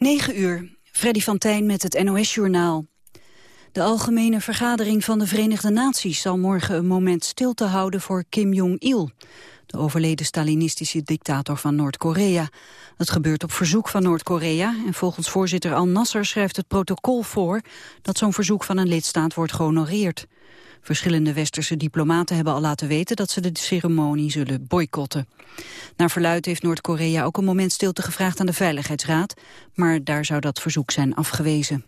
9 uur, Freddy van Tijn met het NOS-journaal. De Algemene Vergadering van de Verenigde Naties zal morgen een moment stilte houden voor Kim Jong-il, de overleden Stalinistische dictator van Noord-Korea. Het gebeurt op verzoek van Noord-Korea en volgens voorzitter Al-Nasser schrijft het protocol voor dat zo'n verzoek van een lidstaat wordt gehonoreerd. Verschillende westerse diplomaten hebben al laten weten dat ze de ceremonie zullen boycotten. Naar verluid heeft Noord-Korea ook een moment stilte gevraagd aan de Veiligheidsraad, maar daar zou dat verzoek zijn afgewezen.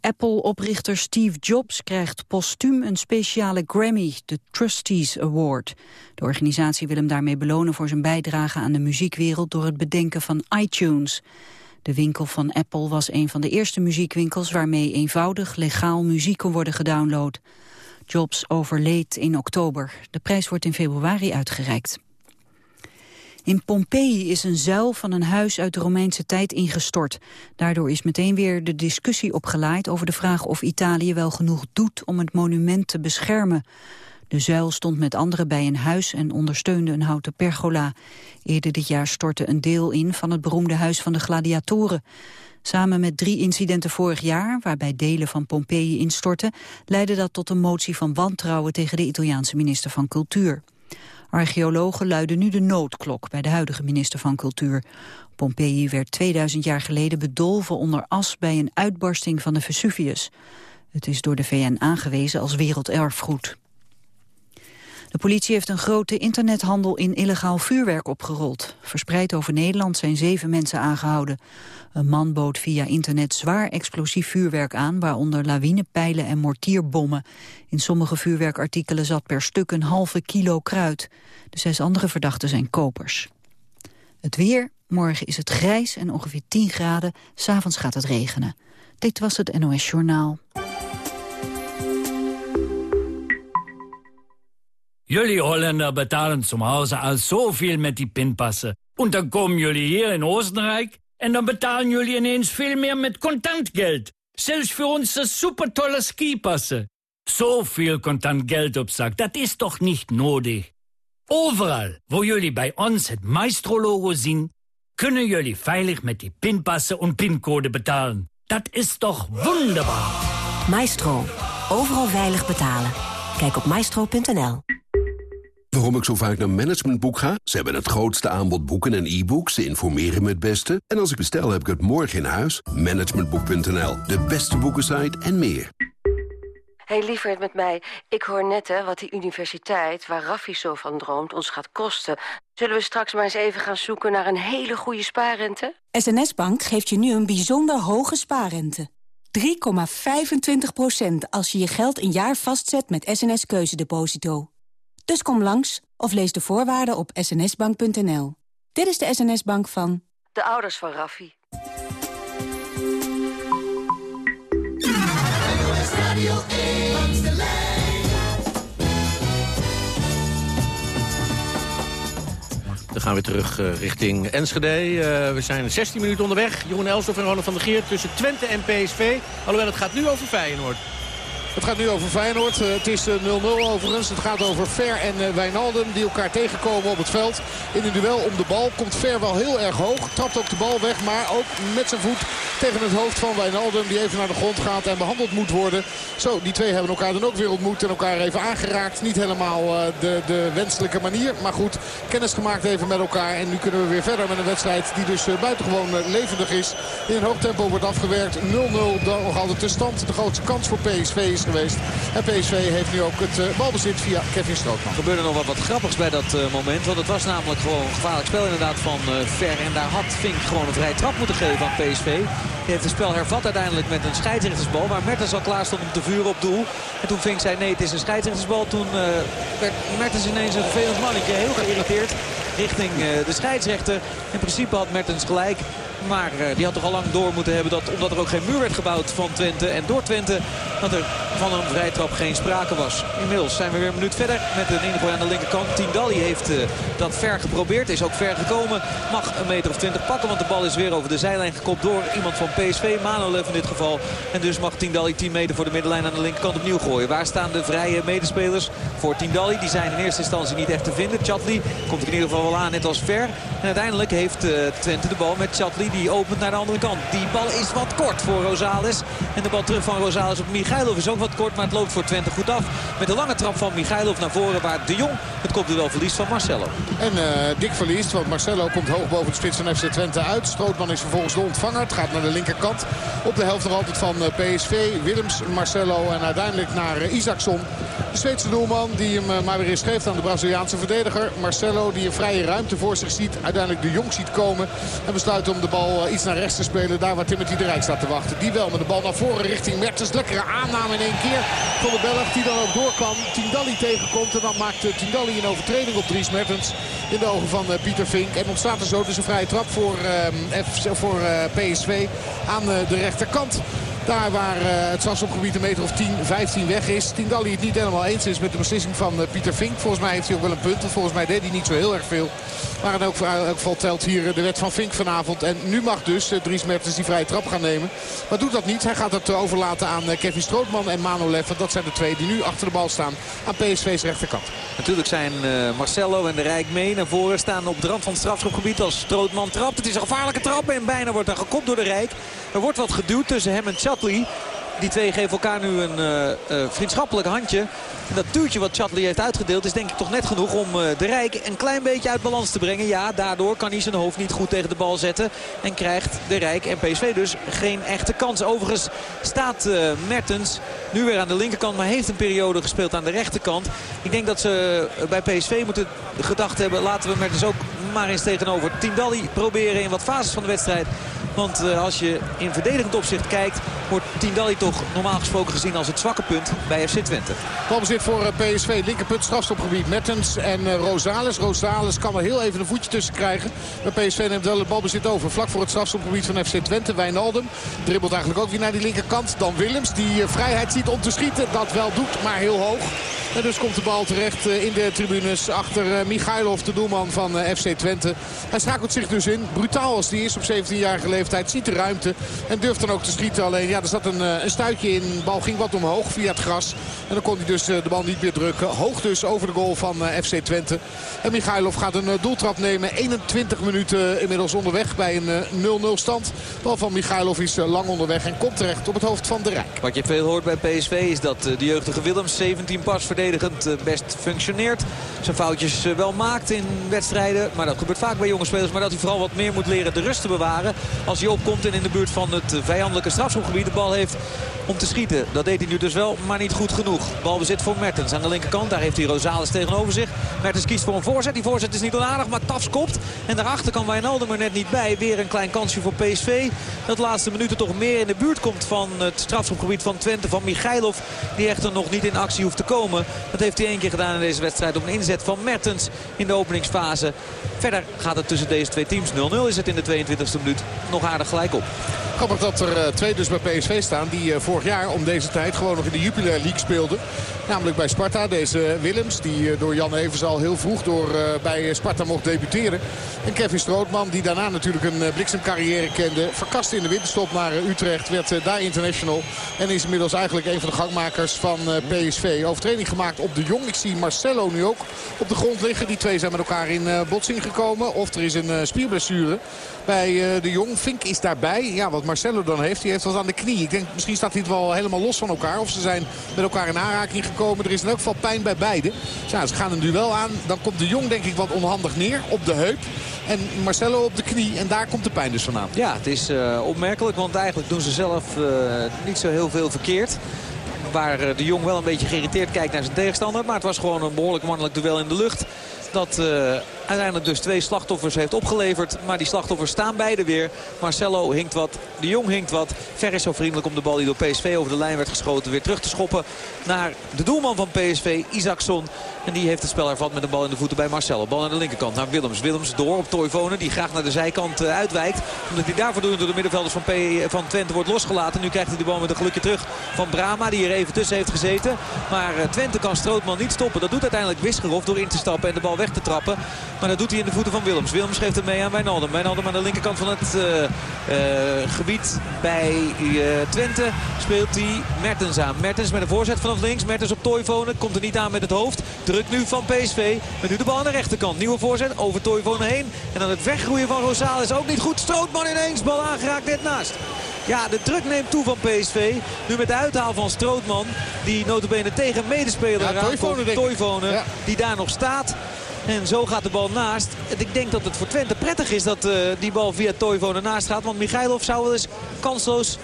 Apple-oprichter Steve Jobs krijgt postuum een speciale Grammy, de Trustees Award. De organisatie wil hem daarmee belonen voor zijn bijdrage aan de muziekwereld door het bedenken van iTunes. De winkel van Apple was een van de eerste muziekwinkels waarmee eenvoudig legaal muziek kon worden gedownload. Jobs overleed in oktober. De prijs wordt in februari uitgereikt. In Pompeji is een zuil van een huis uit de Romeinse tijd ingestort. Daardoor is meteen weer de discussie opgeleid over de vraag of Italië wel genoeg doet om het monument te beschermen. De zuil stond met anderen bij een huis en ondersteunde een houten pergola. Eerder dit jaar stortte een deel in van het beroemde huis van de gladiatoren. Samen met drie incidenten vorig jaar, waarbij delen van Pompeji instortten... leidde dat tot een motie van wantrouwen tegen de Italiaanse minister van Cultuur. Archeologen luiden nu de noodklok bij de huidige minister van Cultuur. Pompeji werd 2000 jaar geleden bedolven onder as bij een uitbarsting van de Vesuvius. Het is door de VN aangewezen als werelderfgoed. De politie heeft een grote internethandel in illegaal vuurwerk opgerold. Verspreid over Nederland zijn zeven mensen aangehouden. Een man bood via internet zwaar explosief vuurwerk aan... waaronder lawinepijlen en mortierbommen. In sommige vuurwerkartikelen zat per stuk een halve kilo kruid. De zes andere verdachten zijn kopers. Het weer, morgen is het grijs en ongeveer 10 graden. S'avonds gaat het regenen. Dit was het NOS Journaal. Jullie Holländer betalen zum Hause al zoveel met die pinpassen. En dan komen jullie hier in Oostenrijk en dan betalen jullie ineens veel meer met contant geld. Zelfs voor onze supertolle skipassen. Zoveel contant geld op zak, dat is toch niet nodig? Overal, waar jullie bij ons het Maestro-logo zien... kunnen jullie veilig met die pinpassen en pincode betalen. Dat is toch wonderbaar? Maestro. Overal veilig betalen. Kijk op maestro.nl. Waarom ik zo vaak naar Managementboek ga? Ze hebben het grootste aanbod boeken en e-books. Ze informeren me het beste. En als ik bestel, heb ik het morgen in huis. Managementboek.nl, de beste boekensite en meer. hey, lieverd met mij. Ik hoor net hè, wat die universiteit, waar Raffi zo van droomt, ons gaat kosten. Zullen we straks maar eens even gaan zoeken naar een hele goede spaarrente? SNS Bank geeft je nu een bijzonder hoge spaarrente. 3,25% als je je geld een jaar vastzet met SNS Keuzedeposito. Dus kom langs of lees de voorwaarden op snsbank.nl. Dit is de SNS-bank van... De ouders van Raffi. Dan gaan we terug uh, richting Enschede. Uh, we zijn 16 minuten onderweg. Jeroen Elsof en Ronald van der Geert tussen Twente en PSV. Alhoewel, het gaat nu over Feyenoord. Het gaat nu over Feyenoord. Eh, het is 0-0 eh, overigens. Het gaat over Ver en eh, Wijnaldum die elkaar tegenkomen op het veld. In een duel om de bal komt Ver wel heel erg hoog. Trapt ook de bal weg, maar ook met zijn voet tegen het hoofd van Wijnaldum. Die even naar de grond gaat en behandeld moet worden. Zo, die twee hebben elkaar dan ook weer ontmoet en elkaar even aangeraakt. Niet helemaal de, de wenselijke manier. Maar goed, kennis gemaakt even met elkaar. En nu kunnen we weer verder met een wedstrijd die dus buitengewoon levendig is. In een hoog tempo wordt afgewerkt. 0-0 nog altijd de stand. De grootste kans voor PSV is geweest. En PSV heeft nu ook het balbezit via Kevin Strootman. Er gebeurde nog wat, wat grappigs bij dat moment. Want het was namelijk gewoon een gevaarlijk spel inderdaad van Ver. En daar had Fink gewoon een vrije trap moeten geven aan PSV. Heeft het spel hervat uiteindelijk met een scheidsrechtersbal. Waar Mertens al klaar stond om te vuren op doel. En toen Fink zei nee het is een scheidsrechtersbal. Toen werd Mertens ineens een vervelend mannetje. Heel geïrriteerd richting de scheidsrechter. In principe had Mertens gelijk. Maar uh, die had toch al lang door moeten hebben dat omdat er ook geen muur werd gebouwd van Twente en door Twente dat er van een vrijtrap geen sprake was. Inmiddels zijn we weer een minuut verder met een ingooi aan de linkerkant. Tindalli heeft uh, dat ver geprobeerd, is ook ver gekomen. Mag een meter of twintig pakken, want de bal is weer over de zijlijn gekopt door iemand van PSV. Manolev in dit geval. En dus mag Tindalli 10 meter voor de middenlijn aan de linkerkant opnieuw gooien. Waar staan de vrije medespelers voor Tindalli? Die zijn in eerste instantie niet echt te vinden. Chatli komt in ieder geval aan, net als Ver. En uiteindelijk heeft uh, Twente de bal met Chatli. Die opent naar de andere kant. Die bal is wat kort voor Rosales. En de bal terug van Rosales op Michailov is ook wat kort. Maar het loopt voor Twente goed af. Met een lange trap van Michailov naar voren. Waar De Jong het wel verliest van Marcelo. En uh, dik verliest. Want Marcelo komt hoog boven de spits van FC Twente uit. Strootman is vervolgens de ontvanger. Het gaat naar de linkerkant. Op de helft nog altijd van PSV. Willems, Marcelo en uiteindelijk naar Isaacson. De Zweedse doelman die hem maar weer eens geeft aan de Braziliaanse verdediger. Marcelo die een vrije ruimte voor zich ziet. Uiteindelijk de Jong ziet komen. En besluit om de bal eh, iets naar rechts te spelen. Daar waar Timothy de Rijk staat te wachten. Die wel met de bal naar voren richting Mertens. Lekkere aanname in één keer van de Belg. Die dan ook door kan. Tindalli tegenkomt. En dan maakt eh, Tindalli een overtreding op Dries Mertens. In de ogen van eh, Pieter Vink. En ontstaat er zo dus een vrije trap voor, voor PSV aan de rechterkant. Daar waar uh, het strafschopgebied een meter of 10, 15 weg is. Tindalli het niet helemaal eens is met de beslissing van uh, Pieter Vink. Volgens mij heeft hij ook wel een punt. volgens mij deed hij niet zo heel erg veel. Maar in elk geval telt hier de wet van Vink vanavond. En nu mag dus Dries Mertens die vrije trap gaan nemen. Maar doet dat niet. Hij gaat het overlaten aan Kevin Strootman en Manolev. Want dat zijn de twee die nu achter de bal staan aan PSV's rechterkant. Natuurlijk zijn Marcelo en de Rijk mee naar voren. Staan op de rand van het strafschopgebied als Strootman trapt. Het is een gevaarlijke trap en bijna wordt er gekopt door de Rijk. Er wordt wat geduwd tussen hem en Chatley. Die twee geven elkaar nu een uh, uh, vriendschappelijk handje. En dat duwtje wat Chatley heeft uitgedeeld is denk ik toch net genoeg om uh, de Rijk een klein beetje uit balans te brengen. Ja, daardoor kan hij zijn hoofd niet goed tegen de bal zetten. En krijgt de Rijk en PSV dus geen echte kans. Overigens staat Mertens nu weer aan de linkerkant. Maar heeft een periode gespeeld aan de rechterkant. Ik denk dat ze bij PSV moeten gedacht hebben. Laten we Mertens ook maar eens tegenover Tindalli proberen in wat fases van de wedstrijd want uh, als je in verdedigend opzicht kijkt... wordt Tindalli toch normaal gesproken gezien als het zwakke punt bij FC Twente. Balbezit voor uh, PSV. Linkerpunt strafstopgebied. Mertens en uh, Rosales. Rosales kan er heel even een voetje tussen krijgen. Maar PSV neemt wel het balbezit over. Vlak voor het strafstopgebied van FC Twente. Wijnaldum dribbelt eigenlijk ook weer naar die linkerkant. Dan Willems die vrijheid ziet om te schieten. Dat wel doet, maar heel hoog. En dus komt de bal terecht in de tribunes achter Michailov, de doelman van FC Twente. Hij schakelt zich dus in. Brutaal als die is op 17-jarige leeftijd leeftijd. Ziet de ruimte en durft dan ook te schieten. Alleen ja, er zat een, eh, een stuitje in. De bal ging wat omhoog via het gras. En dan kon hij dus eh, de bal niet meer drukken. Hoog dus over de goal van eh, FC Twente. En Michailov gaat een doeltrap nemen. 21 minuten inmiddels onderweg bij een 0-0 stand. Bal van Michailov is lang onderweg en komt terecht op het hoofd van de Rijk. Wat je veel hoort bij PSV is dat de jeugdige Willems 17 pas verdedigend best functioneert. Zijn foutjes wel maakt in wedstrijden. Maar dat gebeurt vaak bij jonge spelers. Maar dat hij vooral wat meer moet leren de rust te bewaren. Als als hij opkomt en in de buurt van het vijandelijke strafschopgebied de bal heeft om te schieten. Dat deed hij nu dus wel, maar niet goed genoeg. Balbezit voor Mertens aan de linkerkant. Daar heeft hij Rosales tegenover zich. Mertens kiest voor een voorzet. Die voorzet is niet onaardig, maar Tafs kopt. En daarachter kan Wijnaldum er net niet bij. Weer een klein kansje voor PSV. Dat laatste minuten toch meer in de buurt komt van het strafschopgebied van Twente. Van Michailov, die echter nog niet in actie hoeft te komen. Dat heeft hij één keer gedaan in deze wedstrijd op een inzet van Mertens in de openingsfase. Verder gaat het tussen deze twee teams. 0-0 is het in de 22e minuut. Nog aardig gelijk op. Grappig dat er eh, twee dus bij PSV staan die eh, vorig jaar om deze tijd gewoon nog in de Jupiler League speelden. Namelijk bij Sparta, deze Willems die eh, door Jan Evers al heel vroeg door, bij Sparta mocht debuteren. En Kevin Strootman die daarna natuurlijk een bliksemcarrière kende. Verkast in de winterstop naar Utrecht, werd daar international. En is inmiddels eigenlijk een van de gangmakers van PSV. Overtreding gemaakt op de Jong. Ik zie Marcelo nu ook op de grond liggen. Die twee zijn met elkaar in botsing gekomen. Of er is een spierblessure bij de Jong. Fink is daarbij. Ja, wat Marcelo dan heeft, die heeft wat aan de knie. Ik denk, misschien staat hij het wel helemaal los van elkaar. Of ze zijn met elkaar in aanraking gekomen. Er is in elk geval pijn bij beide. Dus ja, ze gaan een duel aan. Dan komt de Jong denk ik wat onhandig neer op de heup. En Marcelo op de knie. En daar komt de pijn dus vandaan. Ja, het is uh, opmerkelijk. Want eigenlijk doen ze zelf uh, niet zo heel veel verkeerd. Waar uh, de Jong wel een beetje geïrriteerd kijkt naar zijn tegenstander. Maar het was gewoon een behoorlijk mannelijk duel in de lucht. Dat uiteindelijk dus twee slachtoffers heeft opgeleverd. Maar die slachtoffers staan beide weer. Marcelo hinkt wat, de Jong hinkt wat. Ver is zo vriendelijk om de bal die door PSV over de lijn werd geschoten weer terug te schoppen naar de doelman van PSV, Isaacson. En die heeft het spel hervat met een bal in de voeten bij Marcelo. Bal aan de linkerkant naar Willems. Willems door op Toivonen die graag naar de zijkant eh, uitwijkt. Omdat hij daarvoor door de middenvelders van, P van Twente wordt losgelaten. Nu krijgt hij de bal met een gelukje terug van Brama die er even tussen heeft gezeten. Maar eh, Twente kan Strootman niet stoppen. Dat doet uiteindelijk Wisgerhof door in te stappen en de bal weg te trappen. Maar dat doet hij in de voeten van Willems. Willems geeft hem mee aan Wijnaldum. Wijnaldum aan de linkerkant van het uh, uh, gebied bij uh, Twente speelt hij Mertens aan. Mertens met een voorzet vanaf links. Mertens op Toivonen. Komt er niet aan met het hoofd. Druk nu van PSV. Met nu de bal aan de rechterkant. Nieuwe voorzet over Toivonen heen. En dan het weggroeien van Rosales ook niet goed. Strootman ineens. Bal aangeraakt net naast. Ja, de druk neemt toe van PSV. Nu met de uithaal van Strootman. Die notabene tegen medespeler ja. Toivonen. Ja. Die daar nog staat. En zo gaat de bal naast. Ik denk dat het voor Twente prettig is dat uh, die bal via Toivonen naast gaat. Want Michailov zou wel eens kansloos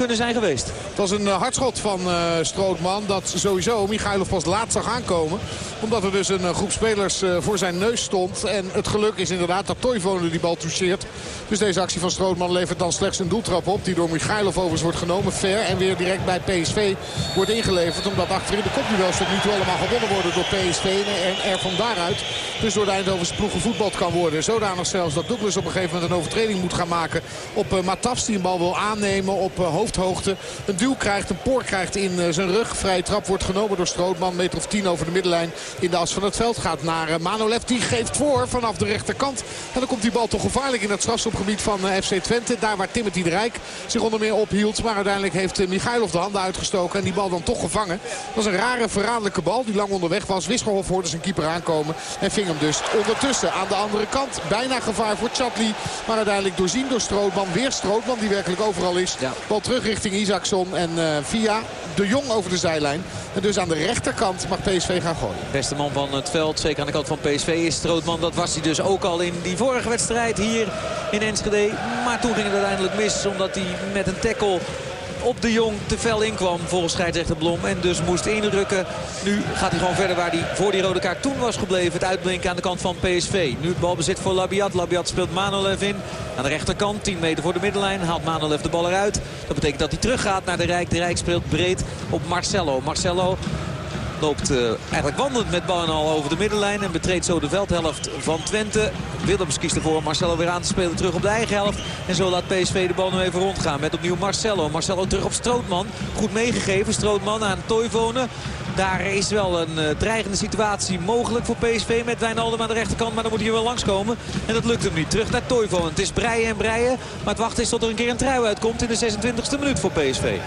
kunnen zijn geweest. Het was een uh, hardschot van uh, Strootman dat sowieso Michailov pas laat zag aankomen. Omdat er dus een uh, groep spelers voor zijn neus stond. En het geluk is inderdaad dat Toivonen die bal toucheert. Dus deze actie van Strootman levert dan slechts een doeltrap op. Die door Michailov overigens wordt genomen. Ver en weer direct bij PSV wordt ingeleverd. Omdat achterin de kopduels tot nu toe allemaal gewonnen worden door PSV. En er van daaruit dus door de Eindhovense ploeg gevoetbald kan worden. Zodanig zelfs dat Douglas op een gegeven moment een overtreding moet gaan maken. Op Matafs die een bal wil aannemen op uh, hoofdhoogte. Een duw krijgt, een poor krijgt in uh, zijn rug. Vrije trap wordt genomen door Strootman. Meter of tien over de middenlijn in de as van het veld. Gaat naar Manolev. Die geeft voor vanaf de rechterkant. En dan komt die bal toch gevaarlijk in het strafschopgebied van FC Twente. Daar waar Timothy de Rijk zich onder meer ophield. Maar uiteindelijk heeft Michailov de handen uitgestoken. En die bal dan toch gevangen. Dat was een rare verraderlijke bal die lang onderweg was. Wisselhof hoorde zijn keeper aankomen. En ving hem dus ondertussen aan de andere kant. Bijna gevaar voor Chatli. Maar uiteindelijk doorzien door Strootman. Weer Strootman die werkelijk overal is. Ja. Bal terug richting Isaacson. En uh, via de Jong over de zijlijn. En dus aan de rechterkant mag PSV gaan gooien. Beste man van het veld, zeker aan de kant van PSV, is Strootman. Dat was hij dus ook al in die vorige wedstrijd hier in Enschede. Maar toen ging het uiteindelijk mis omdat hij met een tackle op de Jong te fel inkwam volgens scheidsrechter Blom. En dus moest inrukken. Nu gaat hij gewoon verder waar hij voor die rode kaart toen was gebleven. Het uitblinken aan de kant van PSV. Nu het balbezit voor Labiat. Labiat speelt Manolev in. Aan de rechterkant, 10 meter voor de middenlijn. Haalt Manolev de bal eruit. Dat betekent dat hij teruggaat naar de Rijk. De Rijk speelt breed op Marcelo. Marcelo loopt uh, eigenlijk wandelend met bal en al over de middenlijn. En betreedt zo de veldhelft van Twente. Willems kiest ervoor Marcelo weer aan te spelen terug op de eigen helft. En zo laat PSV de bal nu even rondgaan. Met opnieuw Marcelo. Marcelo terug op Strootman. Goed meegegeven. Strootman aan Toivonen. Daar is wel een uh, dreigende situatie mogelijk voor PSV met Wijnaldum aan de rechterkant. Maar dan moet hij wel langskomen. En dat lukt hem niet. Terug naar Toivonen. Het is breien en breien. Maar het wachten is tot er een keer een trui uitkomt in de 26e minuut voor PSV.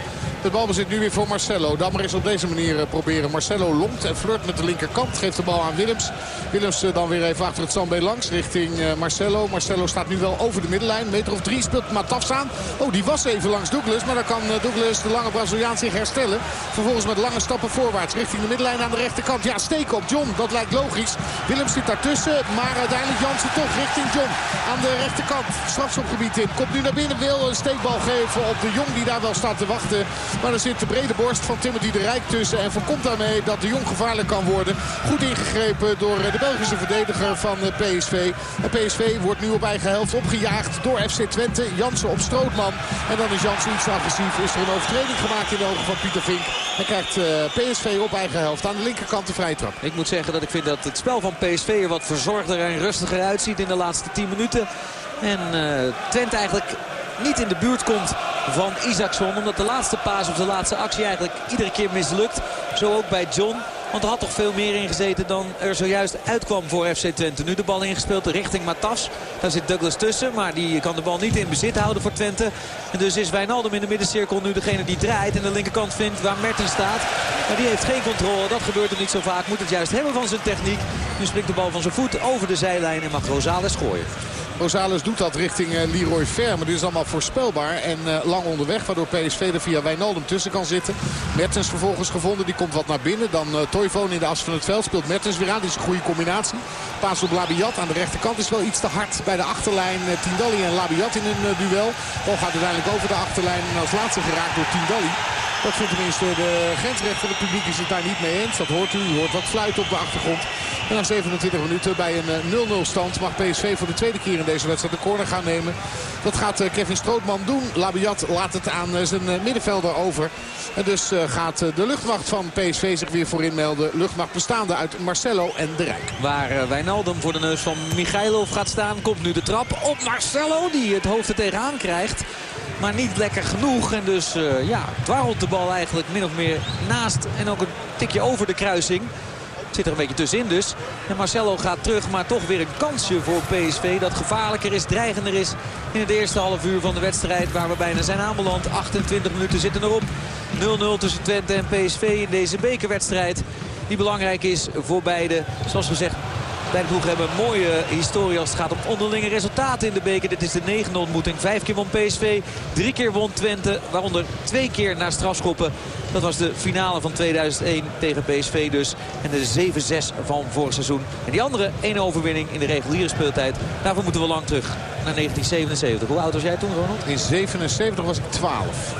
De bal zit nu weer voor Marcelo. Maar eens op deze manier eh, proberen. Marcelo longt en flirt met de linkerkant. Geeft de bal aan Willems. Willems eh, dan weer even achter het Zandbee langs richting Marcelo. Marcelo staat nu wel over de middenlijn. Meter of drie speelt Matafs aan. Oh, die was even langs Douglas. Maar dan kan Douglas, de lange Braziliaan, zich herstellen. Vervolgens met lange stappen voorwaarts richting de middenlijn aan de rechterkant. Ja, steken op John. Dat lijkt logisch. Willems zit daartussen. Maar uiteindelijk Jansen toch richting John. Aan de rechterkant. Strafschopgebied in. Komt nu naar binnen. Wil een steekbal geven op de Jong die daar wel staat te wachten. Maar er zit de brede borst van Timothy de Rijk tussen. En voorkomt daarmee dat de Jong gevaarlijk kan worden. Goed ingegrepen door de Belgische verdediger van PSV. En PSV wordt nu op eigen helft opgejaagd door FC Twente. Jansen op Strootman. En dan is Jansen iets agressief. Is er een overtreding gemaakt in de ogen van Pieter Vink. En krijgt PSV op eigen helft. Aan de linkerkant de vrije trap. Ik moet zeggen dat ik vind dat het spel van PSV er wat verzorgder en rustiger uitziet in de laatste 10 minuten. En uh, Twente eigenlijk niet in de buurt komt van Isaacson. Omdat de laatste paas of de laatste actie eigenlijk iedere keer mislukt. Zo ook bij John. Want er had toch veel meer in gezeten dan er zojuist uitkwam voor FC Twente. Nu de bal ingespeeld richting Matas. Daar zit Douglas tussen, maar die kan de bal niet in bezit houden voor Twente. En dus is Wijnaldum in de middencirkel nu degene die draait. En de linkerkant vindt waar Mertens staat. Maar die heeft geen controle. Dat gebeurt er niet zo vaak. Moet het juist hebben van zijn techniek. Nu springt de bal van zijn voet over de zijlijn en mag Rosales gooien. Rosales doet dat richting uh, Leroy Fer. Maar dit is allemaal voorspelbaar en uh, lang onderweg. Waardoor PSV er via Wijnaldum tussen kan zitten. Mertens vervolgens gevonden. Die komt wat naar binnen. Dan uh, Toivoon in de as van het veld. Speelt Mertens weer aan. Die is een goede combinatie. Paas op Labiat aan de rechterkant is wel iets te hard bij de achterlijn. Tindalli en Labiat in een duel. Bal gaat uiteindelijk over de achterlijn. En als laatste geraakt door Tindalli. Dat vindt tenminste de grensrechter. Het publiek is het daar niet mee eens. Dat hoort u. U hoort wat fluit op de achtergrond. En na 27 minuten bij een 0-0 stand mag PSV voor de tweede keer in deze wedstrijd de corner gaan nemen. Dat gaat Kevin Strootman doen. Labiat laat het aan zijn middenvelder over. En dus gaat de luchtmacht van PSV zich weer voor inmelden. Luchtmacht bestaande uit Marcelo en De Rijk. Waar Wijnaldum voor de neus van Michailov gaat staan. Komt nu de trap op Marcelo die het hoofd er tegenaan krijgt. Maar niet lekker genoeg. En dus uh, ja, dwarrelt de bal eigenlijk min of meer naast. En ook een tikje over de kruising. Zit er een beetje tussenin dus. En Marcelo gaat terug, maar toch weer een kansje voor PSV. Dat gevaarlijker is, dreigender is in het eerste half uur van de wedstrijd. Waar we bijna zijn aanbeland. 28 minuten zitten erop. 0-0 tussen Twente en PSV in deze bekerwedstrijd. Die belangrijk is voor beide. Zoals gezegd, Beide ploegen hebben een mooie historie als het gaat om onderlinge resultaten in de beker. Dit is de negende ontmoeting. Vijf keer won PSV, drie keer won Twente. Waaronder twee keer naar strafschoppen. Dat was de finale van 2001 tegen PSV dus. En de 7-6 van vorig seizoen. En die andere één overwinning in de reguliere speeltijd. Daarvoor moeten we lang terug naar 1977. Hoe oud was jij toen, Ronald? In 77 was ik 12.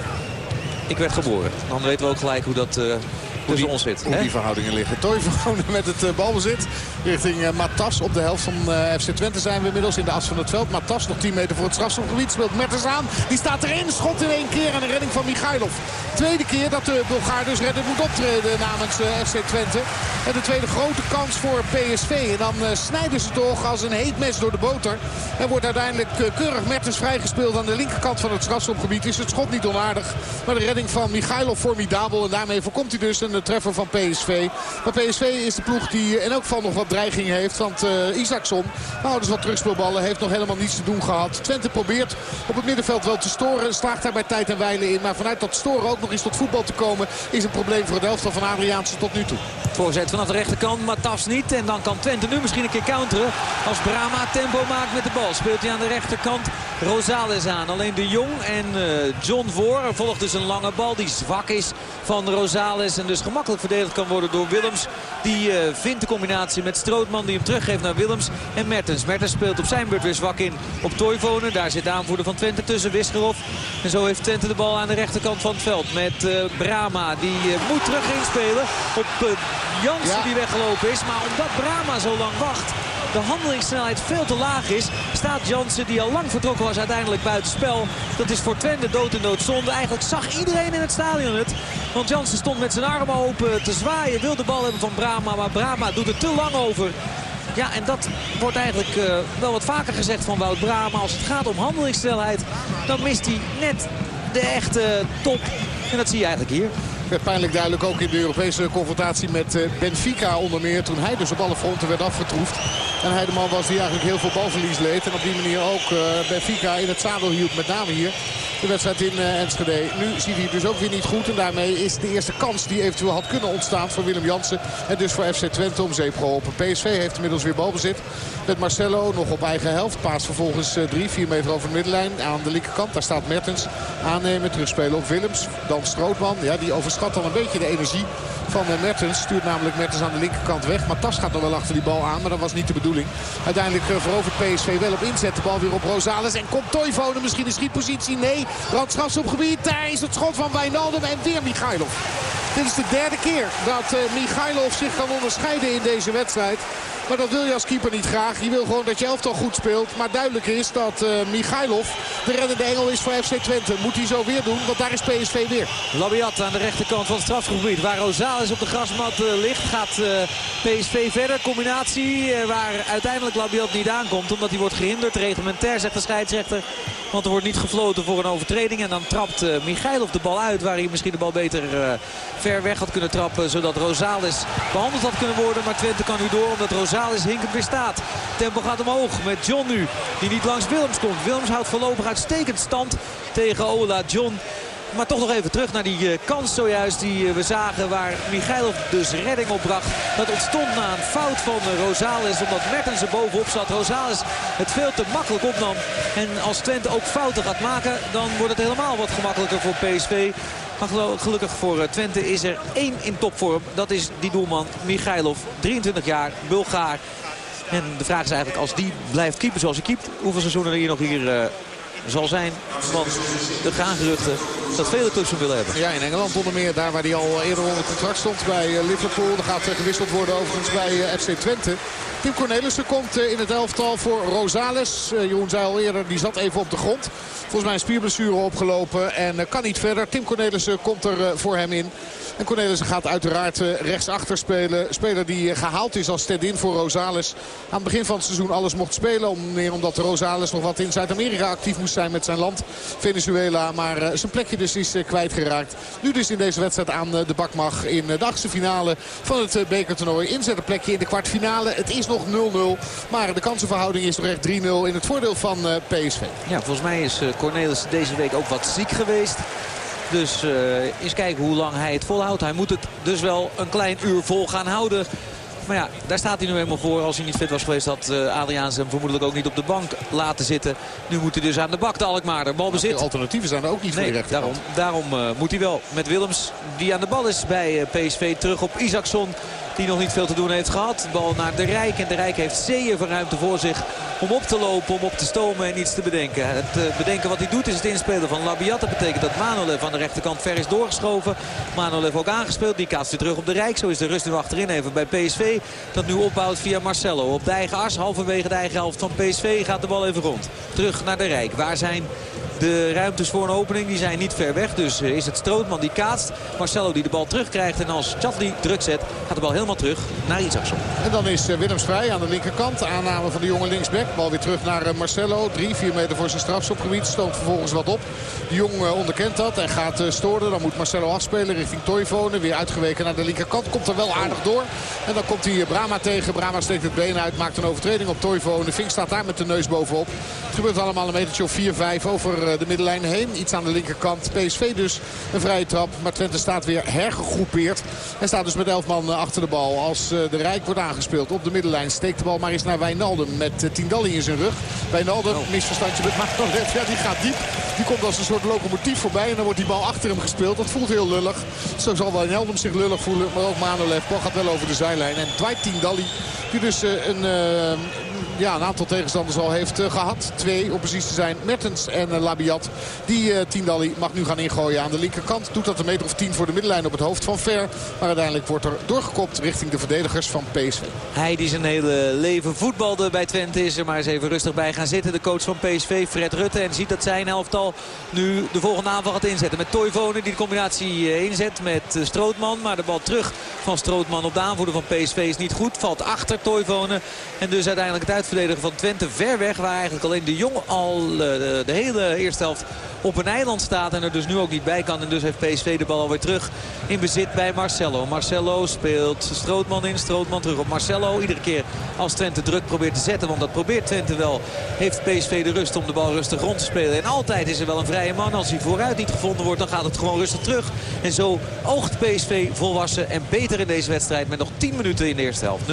Ik werd geboren. Dan weten we ook gelijk hoe dat... Uh, hoe die, ons zit. Hoe die verhoudingen liggen. Toivonen met het uh, balbezit richting uh, Matas. Op de helft van uh, FC Twente zijn we inmiddels in de as van het veld. Matas nog 10 meter voor het strafschopgebied. Speelt Mertens aan. Die staat erin. Schot in één keer. En de redding van Michailov. Tweede keer dat de Bulgaar dus redder moet optreden namens FC Twente. En de tweede grote kans voor PSV. En dan snijden ze toch als een heet mes door de boter. En wordt uiteindelijk keurig Mertens vrijgespeeld aan de linkerkant van het strafschopgebied. Is het schot niet onaardig. Maar de redding van Michailov formidabel. En daarmee voorkomt hij dus een treffer van PSV. Maar PSV is de ploeg die in elk geval nog wat dreiging heeft. Want Isaacson, nou dus wat terugspeelballen, heeft nog helemaal niets te doen gehad. Twente probeert op het middenveld wel te storen. Slaagt daar bij tijd en wijle in. Maar vanuit dat storen ook nog eens tot voetbal te komen... is een probleem voor het elftal van Adriaanse tot nu toe. Voorzet vanaf de rechterkant, maar Tafs niet. En dan kan Twente nu misschien een keer counteren. Als Brama tempo maakt met de bal. Speelt hij aan de rechterkant Rosales aan. Alleen de Jong en uh, John voor. Er volgt dus een lange bal die zwak is van Rosales. En dus gemakkelijk verdedigd kan worden door Willems. Die uh, vindt de combinatie met Strootman die hem teruggeeft naar Willems. En Mertens. Mertens speelt op zijn beurt weer zwak in op Toivonen. Daar zit de aanvoerder van Twente tussen Wisgerhof. En zo heeft Twente de bal aan de rechterkant van het veld. Met uh, Brama. Die moet terug inspelen op Jansen ja. die weggelopen is. Maar omdat Brama zo lang wacht de handelingssnelheid veel te laag is... staat Jansen, die al lang vertrokken was, uiteindelijk buitenspel. Dat is voor Twente dood en doodzonde. Eigenlijk zag iedereen in het stadion het. Want Jansen stond met zijn armen open te zwaaien. Wil de bal hebben van Brama, maar Brama doet er te lang over. Ja, en dat wordt eigenlijk uh, wel wat vaker gezegd van Wout Brama. Als het gaat om handelingssnelheid, dan mist hij net de echte top. En dat zie je eigenlijk hier werd pijnlijk duidelijk ook in de Europese confrontatie met eh, Benfica onder meer. Toen hij dus op alle fronten werd afgetroefd. En hij de man was die eigenlijk heel veel balverlies leed. En op die manier ook uh, Benfica in het zadel hield. Met name hier de wedstrijd in uh, Enschede. Nu ziet hij dus ook weer niet goed. En daarmee is de eerste kans die eventueel had kunnen ontstaan voor Willem Jansen. En dus voor FC Twente om zeep geholpen. PSV heeft inmiddels weer balbezit. Met Marcelo nog op eigen helft. Paas vervolgens 3, 4 meter over de middenlijn. Aan de linkerkant, daar staat Mertens. Aannemen, terugspelen op Willems. Dan Strootman. Ja, die overschat dan een beetje de energie van eh, Mertens. Stuurt namelijk Mertens aan de linkerkant weg. Maar Tas gaat nog wel achter die bal aan. Maar dat was niet de bedoeling. Uiteindelijk eh, verovert PSV wel op inzet. De bal weer op Rosales. En komt Toivonen misschien in schietpositie? Nee. Randstrafs op gebied. Daar is het schot van Wijnaldum. En weer Michailov. Dit is de derde keer dat uh, Michailov zich kan onderscheiden in deze wedstrijd. Maar dat wil je als keeper niet graag. Je wil gewoon dat je elftal goed speelt. Maar duidelijk is dat uh, Michailov de reddende engel is voor FC Twente. Moet hij zo weer doen, want daar is PSV weer. Labiat aan de rechterkant van het strafgebied. Waar Rosales op de grasmat uh, ligt, gaat uh, PSV verder. Combinatie waar uiteindelijk Labiat niet aankomt. Omdat hij wordt gehinderd. Reglementair zegt de scheidsrechter. Want er wordt niet gefloten voor een overtreding. En dan trapt uh, Michailov de bal uit. Waar hij misschien de bal beter ver weg had kunnen trappen. Zodat Rosales behandeld had kunnen worden. Maar Twente kan nu door omdat Rosales hinkend weer staat. Tempo gaat omhoog met John nu. Die niet langs Willems komt. Willems houdt voorlopig uitstekend stand tegen Ola John. Maar toch nog even terug naar die uh, kans zojuist die uh, we zagen waar Michailov dus redding op bracht. Dat ontstond na een fout van uh, Rosales omdat Mertens er bovenop zat. Rosales het veel te makkelijk opnam. En als Twente ook fouten gaat maken dan wordt het helemaal wat gemakkelijker voor PSV. Maar gelukkig voor Twente is er één in topvorm. Dat is die doelman Michailov, 23 jaar, Bulgaar. En de vraag is eigenlijk als die blijft keepen zoals hij keept. Hoeveel seizoenen er hier nog hier zal zijn. Want de gaan geruchten dat vele clubs hem willen hebben. Ja, in Engeland onder meer. Daar waar hij al eerder onder contract stond bij eh, Liverpool. Er gaat gewisseld worden overigens bij eh, FC Twente. Tim Cornelissen komt in het elftal voor Rosales. Jeroen zei al eerder, die zat even op de grond. Volgens mij een spierblessure opgelopen en kan niet verder. Tim Cornelissen komt er voor hem in. En Cornelissen gaat uiteraard rechtsachter spelen. Speler die gehaald is als stand-in voor Rosales. Aan het begin van het seizoen alles mocht spelen. Meer omdat Rosales nog wat in Zuid-Amerika actief moest zijn met zijn land. Venezuela. Maar zijn plekje dus is kwijtgeraakt. Nu dus in deze wedstrijd aan de bak mag in de achtste finale van het bekertoernooi. Inzet een plekje in de kwartfinale. Het is nog 0-0. Maar de kansenverhouding is nog echt 3-0 in het voordeel van PSV. Ja, volgens mij is Cornelis deze week ook wat ziek geweest. Dus uh, eens kijken hoe lang hij het volhoudt. Hij moet het dus wel een klein uur vol gaan houden. Maar ja, daar staat hij nu helemaal voor. Als hij niet fit was geweest had uh, Adriaans hem vermoedelijk ook niet op de bank laten zitten. Nu moet hij dus aan de bak, de Alkmaar. Balbezit. De alternatieven zijn er ook niet nee, voor Daarom, daarom uh, moet hij wel met Willems, die aan de bal is bij PSV, terug op Isaacson. Die nog niet veel te doen heeft gehad. Bal naar de Rijk. En de Rijk heeft zeeën van ruimte voor zich om op te lopen, om op te stomen en iets te bedenken. Het bedenken wat hij doet is het inspelen van Labiat. Dat betekent dat Manolev aan de rechterkant ver is doorgeschoven. Manolev ook aangespeeld. Die kaatst weer terug op de Rijk. Zo is de rust nu achterin even bij PSV. Dat nu opbouwt via Marcelo. Op de eigen as, halverwege de eigen helft van PSV gaat de bal even rond. Terug naar de Rijk. Waar zijn de ruimtes voor een opening die zijn niet ver weg. Dus is het Strootman die kaatst. Marcelo die de bal terugkrijgt. En als Chatli druk zet gaat de bal helemaal terug naar Isaacson. En dan is Willems vrij aan de linkerkant. Aanname van de jonge linksback. Bal weer terug naar Marcelo. Drie, vier meter voor zijn strafschopgebied. Stoomt vervolgens wat op. De jong onderkent dat en gaat storen. Dan moet Marcelo afspelen richting Toivonen. Weer uitgeweken naar de linkerkant. Komt er wel aardig door. En dan komt hij Brama tegen. Brama steekt het been uit. Maakt een overtreding op Toivonen. Vink staat daar met de neus bovenop. Het gebeurt allemaal een metertje of 4-5 over de middenlijn heen. Iets aan de linkerkant. PSV dus een vrije trap. Maar Twente staat weer hergegroepeerd. En staat dus met elf man achter de bal. Als de Rijk wordt aangespeeld op de middenlijn. Steekt de bal maar eens naar Wijnaldum. Met Tindalli in zijn rug. Wijnaldum, oh. misverstandje met Manolev. Ja, die gaat diep. Die komt als een soort locomotief voorbij. En dan wordt die bal achter hem gespeeld. Dat voelt heel lullig. Zo zal Wijnaldum zich lullig voelen. Maar ook Manolev. Bal gaat wel over de zijlijn. En Dwight Tindalli. Die dus een, ja, een aantal tegenstanders al heeft gehad. Twee, om precies te zijn. Mertens en Labiat. Die uh, Tindalli mag nu gaan ingooien aan de linkerkant. Doet dat een meter of tien voor de middenlijn op het hoofd van Ver. Maar uiteindelijk wordt er doorgekopt richting de verdedigers van PSV. Hij die zijn hele leven voetbalde bij Twente is er maar eens even rustig bij gaan zitten. De coach van PSV, Fred Rutte. En ziet dat zijn elftal nu de volgende aanval gaat inzetten. Met Toivonen die de combinatie inzet met Strootman. Maar de bal terug van Strootman op de aanvoerder van PSV is niet goed. Valt achter Toivonen. En dus uiteindelijk het uitverdedigen van Twente ver weg. Waar eigenlijk alleen de Jong al de, de hele eerste helft op een eiland staat. En er dus nu ook niet bij kan. En dus heeft PSV de bal alweer terug in bezit bij Marcelo. Marcelo speelt Strootman in. Strootman terug op Marcelo. Iedere keer als Twente druk probeert te zetten. Want dat probeert Twente wel. Heeft PSV de rust om de bal rustig rond te spelen. En altijd is er wel een vrije man. Als hij vooruit niet gevonden wordt dan gaat het gewoon rustig terug. En zo oogt PSV volwassen en beter in deze wedstrijd. Met nog 10 minuten in de eerste helft. 0-0.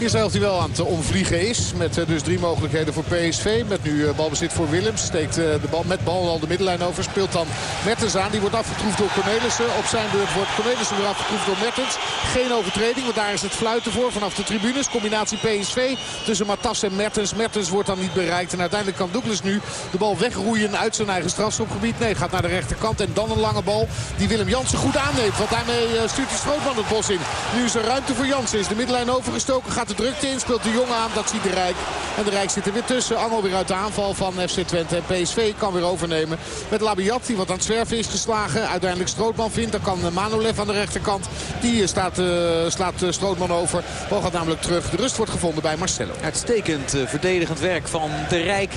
Eerste helft die wel aan het omvliegen is. Met dus drie mogelijkheden voor PSV. Met nu balbezit voor Willems. Steekt de bal met bal al de middenlijn over. Speelt dan Mertens aan. Die wordt afgetroefd door Cornelissen. Op zijn beurt wordt Cornelissen weer afgetroefd door Mertens. Geen overtreding, want daar is het fluiten voor vanaf de tribunes. Combinatie PSV tussen Matas en Mertens. Mertens wordt dan niet bereikt. En uiteindelijk kan Douglas nu de bal wegroeien uit zijn eigen strafschopgebied. Nee, gaat naar de rechterkant. En dan een lange bal die Willem Jansen goed aanneemt. Want daarmee eh, stuurt hij Strootman het bos in. Nu is er ruimte voor Jansen. Is de middenlijn overgestoken. Gaat de drukte in. Speelt de jongen aan. Dat ziet de Rijk. En de Rijk zit er weer tussen. Angel weer uit de aanval van FC Twente. En PSV kan weer overnemen. Met Labiat die wat aan het zwerven is geslagen. Uiteindelijk Strootman vindt. Dan kan Manolev aan de rechterkant. Die staat, uh, slaat Strootman over. Bal gaat namelijk terug. De rust wordt gevonden bij Marcelo. Uitstekend verdedigend werk van de Rijk.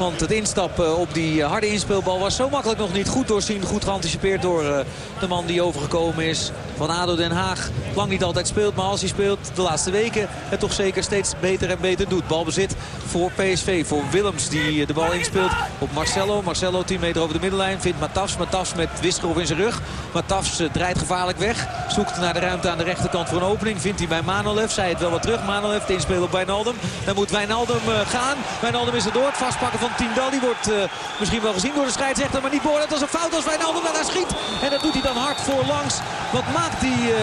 Want het instappen op die harde inspeelbal was zo makkelijk nog niet goed doorzien. Goed geanticipeerd door uh, de man die overgekomen is van ADO Den Haag. Lang niet altijd speelt, maar als hij speelt de laatste weken het toch zeker steeds beter en beter doet. Balbezit voor PSV, voor Willems die de bal inspeelt op Marcelo. Marcelo 10 meter over de middenlijn, vindt Matas. Matas met Wiskerov in zijn rug. Matas draait gevaarlijk weg. Zoekt naar de ruimte aan de rechterkant voor een opening. Vindt hij bij Manolev. Zij het wel wat terug. Manolev te inspelen op Wijnaldum. Dan moet Wijnaldum gaan. Wijnaldum is er door. Het vastpakken van Tindal. Die wordt uh, misschien wel gezien door de scheidsrechter. Maar niet beoordeeld als een fout als Wijnaldum daar schiet. En dat doet hij dan hard voorlangs. Wat maakt die uh,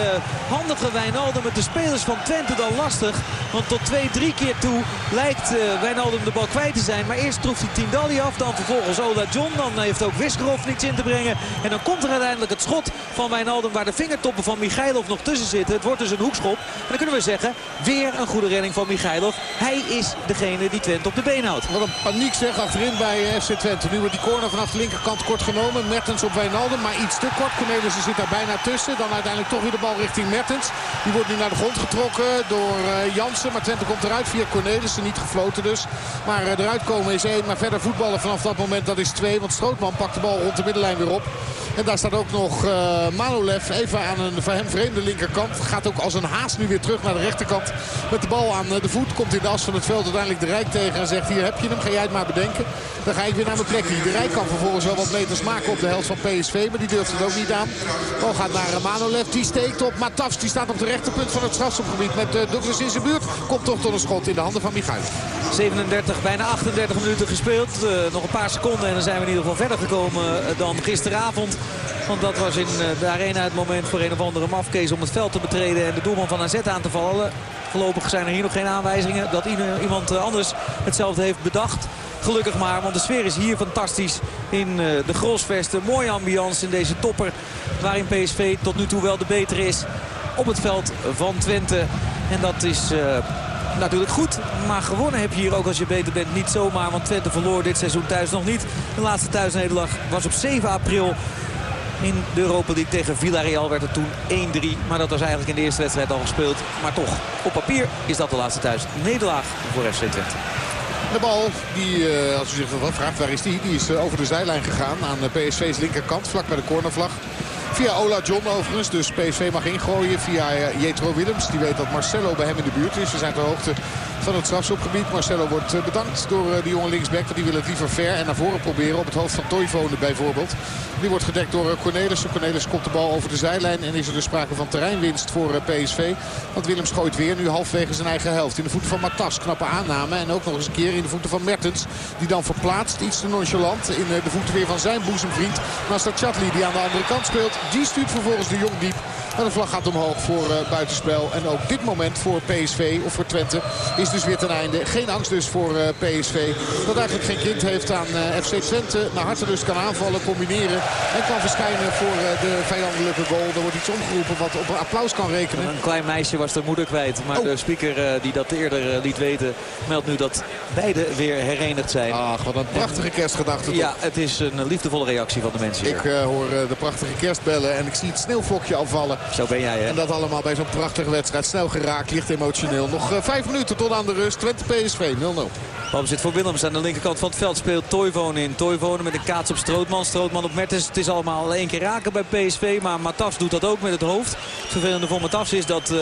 handige Wijnaldum met de spelers van Twente dan lastig. Want tot twee, drie keer toe lijkt uh, Wijnaldum de bal kwijt te zijn. Maar eerst troeft hij Tindalli af, dan vervolgens Ola John. Dan heeft ook Wiskerhoff niets in te brengen. En dan komt er uiteindelijk het schot van Wijnaldum waar de vingertoppen van Michailov nog tussen zitten. Het wordt dus een hoekschop. En dan kunnen we zeggen, weer een goede redding van Michailov. Hij is degene die Twente op de been houdt. Wat een paniek zeg achterin bij FC Twente. Nu wordt die corner vanaf de linkerkant kort genomen. Mertens op Wijnaldum, maar iets te kort. Cornelissen zit daar bijna tussen. Dan uiteindelijk toch weer de bal richting Mertens. Die wordt nu naar de grond getrokken door uh, Jansen. Maar Twente komt eruit via Cornelissen. Niet gefloten dus. Maar uh, eruit komen is één. Maar verder voetballen vanaf dat moment dat is twee. Want Strootman pakt de bal rond de middenlijn weer op. En daar staat ook nog uh, Manolev even aan een voor hem vreemde linkerkant. Gaat ook als een haas nu weer terug naar de rechterkant. Met de bal aan de voet. Komt in de as van het veld uiteindelijk de Rijk tegen. En zegt hier heb je hem. Ga jij het maar bedenken. Dan ga ik weer naar mijn plekje. De Rijk kan vervolgens wel wat meters maken op de helft van PSV. Maar die durft het ook niet aan. Bal gaat naar Manolev. Die steekt op Matafs. Die staat op de rechterpunt van het strafschopgebied. Met uh, Douglas in zijn buurt. Komt toch tot een schot in de handen van Michail. 37, bijna 38 minuten gespeeld. Uh, nog een paar seconden en dan zijn we in ieder geval verder gekomen uh, dan gisteravond. Want dat was in de arena het moment voor een of andere mafkees om het veld te betreden en de doelman van AZ aan te vallen. Voorlopig zijn er hier nog geen aanwijzingen dat iemand anders hetzelfde heeft bedacht. Gelukkig maar, want de sfeer is hier fantastisch in de Grosvesten. Mooie ambiance in deze topper waarin PSV tot nu toe wel de beter is op het veld van Twente. En dat is uh, natuurlijk goed. Maar gewonnen heb je hier ook als je beter bent niet zomaar. Want Twente verloor dit seizoen thuis nog niet. De laatste thuisnederlag was op 7 april. In de Europa League tegen Villarreal werd het toen 1-3. Maar dat was eigenlijk in de eerste wedstrijd al gespeeld. Maar toch, op papier is dat de laatste thuis nederlaag voor FC Twente. De bal, die, uh, als u zich vraagt, waar is die? Die is uh, over de zijlijn gegaan aan PSV's linkerkant, vlak bij de cornervlag. Via Ola John overigens. Dus PSV mag ingooien via Jetro Willems. Die weet dat Marcelo bij hem in de buurt is. We zijn ter hoogte van het strafschopgebied. Marcelo wordt bedankt door de jonge linksback. Want die wil het liever ver en naar voren proberen. Op het hoofd van Toivonen bijvoorbeeld. Die wordt gedekt door Cornelissen. Cornelis komt de bal over de zijlijn. En is er dus sprake van terreinwinst voor PSV. Want Willems gooit weer nu halfwege zijn eigen helft. In de voeten van Matas. Knappe aanname. En ook nog eens een keer in de voeten van Mertens. Die dan verplaatst. Iets te nonchalant. In de voeten weer van zijn boezemvriend. Nasser Chatli die aan de andere kant speelt. Die stuurt vervolgens de Jong diep. En de vlag gaat omhoog voor buitenspel. En ook dit moment voor PSV of voor Twente is dus weer ten einde. Geen angst dus voor uh, PSV. Dat eigenlijk geen kind heeft aan uh, FC Twente. Naar hartelust kan aanvallen, combineren. En kan verschijnen voor de vijandelijke goal. Er wordt iets omgeroepen wat op applaus kan rekenen. Een klein meisje was de moeder kwijt. Maar oh. de speaker die dat eerder liet weten meldt nu dat beide weer herenigd zijn. Ach, wat een prachtige kerstgedachte. Ja, het is een liefdevolle reactie van de mensen hier. Ik hoor de prachtige kerstbellen en ik zie het sneeuwvlokje al vallen. Zo ben jij, hè? En dat allemaal bij zo'n prachtige wedstrijd. Snel geraakt, licht emotioneel. Nog uh, vijf minuten tot aan de rust. Twente PSV 0-0. zit voor Willems aan de linkerkant van het veld. Speelt Toivonen in. Toivonen met een kaats op Strootman. Strootman op Mertens. Het is allemaal één keer raken bij PSV. Maar Matafs doet dat ook met het hoofd. Het vervelende voor Matafs is dat... Uh,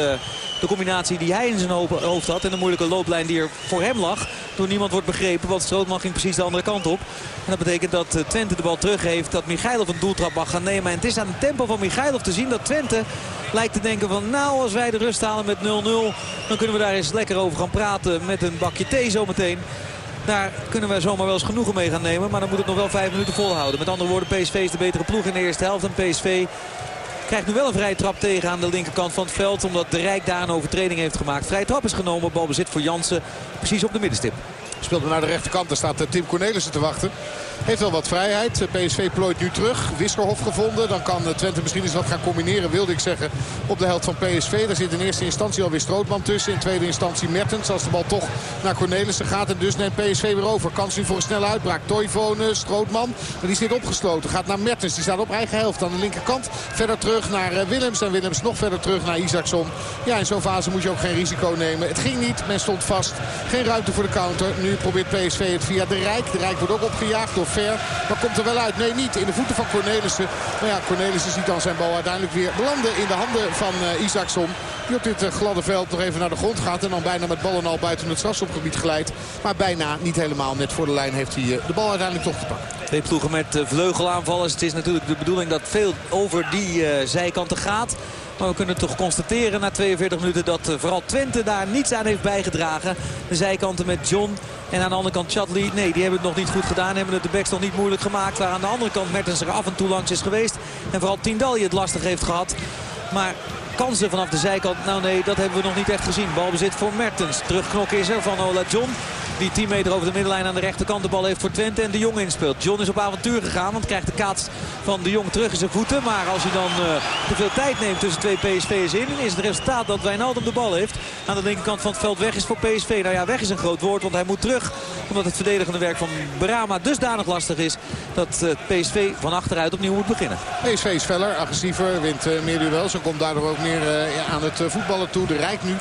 de combinatie die hij in zijn hoofd had. En de moeilijke looplijn die er voor hem lag. Door niemand wordt begrepen. Want Strootman ging precies de andere kant op. En dat betekent dat Twente de bal terug heeft. Dat Michailov een doeltrap mag gaan nemen. En het is aan het tempo van Michailov te zien dat Twente lijkt te denken van nou als wij de rust halen met 0-0. Dan kunnen we daar eens lekker over gaan praten met een bakje thee zometeen. Daar kunnen we zomaar wel eens genoegen mee gaan nemen. Maar dan moet het nog wel vijf minuten volhouden. Met andere woorden, PSV is de betere ploeg in de eerste helft. En PSV krijgt nu wel een vrije trap tegen aan de linkerkant van het veld. Omdat de Rijk daar een overtreding heeft gemaakt. Vrije trap is genomen. Balbezit voor Jansen. Precies op de middenstip. Speelt naar de rechterkant. Daar staat Tim Cornelissen te wachten. Heeft wel wat vrijheid. PSV plooit nu terug. Wiskerhof gevonden. Dan kan Twente misschien eens wat gaan combineren, wilde ik zeggen, op de helft van PSV. Daar zit in eerste instantie alweer Strootman tussen. In tweede instantie Mertens. Als de bal toch naar Cornelissen gaat. En dus neemt PSV weer over. Kans nu voor een snelle uitbraak. Toivonen, Strootman. Maar die zit opgesloten. Gaat naar Mertens. Die staat op eigen helft aan de linkerkant. Verder terug naar Willems. En Willems nog verder terug naar Isaacson. Ja, in zo'n fase moet je ook geen risico nemen. Het ging niet. Men stond vast. Geen ruimte voor de counter. Nu probeert PSV het via de Rijk. De Rijk wordt ook opgejaagd door Maar komt er wel uit. Nee, niet. In de voeten van Cornelissen. Maar ja, Cornelissen ziet dan zijn bal uiteindelijk weer belanden in de handen van uh, Isaacson. Die op dit uh, gladde veld nog even naar de grond gaat. En dan bijna met ballen al buiten het strafschopgebied glijdt. Maar bijna niet helemaal net voor de lijn heeft hij uh, de bal uiteindelijk toch te pakken. Twee ploegen met vleugelaanvallers. Het is natuurlijk de bedoeling dat veel over die zijkanten gaat. Maar we kunnen toch constateren na 42 minuten dat vooral Twente daar niets aan heeft bijgedragen. De zijkanten met John en aan de andere kant Chadli, nee, die hebben het nog niet goed gedaan. Hebben het de backs nog niet moeilijk gemaakt. Waar aan de andere kant Mertens er af en toe langs is geweest. En vooral Tindalli het lastig heeft gehad. Maar kansen vanaf de zijkant. Nou nee, dat hebben we nog niet echt gezien. Balbezit voor Mertens. Terugknokken is er van Ola John. Die 10 meter over de middenlijn aan de rechterkant de bal heeft voor Twente en de Jong inspeelt. John is op avontuur gegaan, want krijgt de kaats van de Jong terug in zijn voeten. Maar als hij dan uh, te veel tijd neemt tussen twee PSV's in... is het resultaat dat Wijnaldum de bal heeft. Aan de linkerkant van het veld weg is voor PSV. Nou ja, weg is een groot woord, want hij moet terug. Omdat het verdedigende werk van Brama dusdanig lastig is... dat uh, PSV van achteruit opnieuw moet beginnen. PSV is feller, agressiever, wint uh, meer duels. En komt daardoor ook meer aan het voetballen toe. De Rijk nu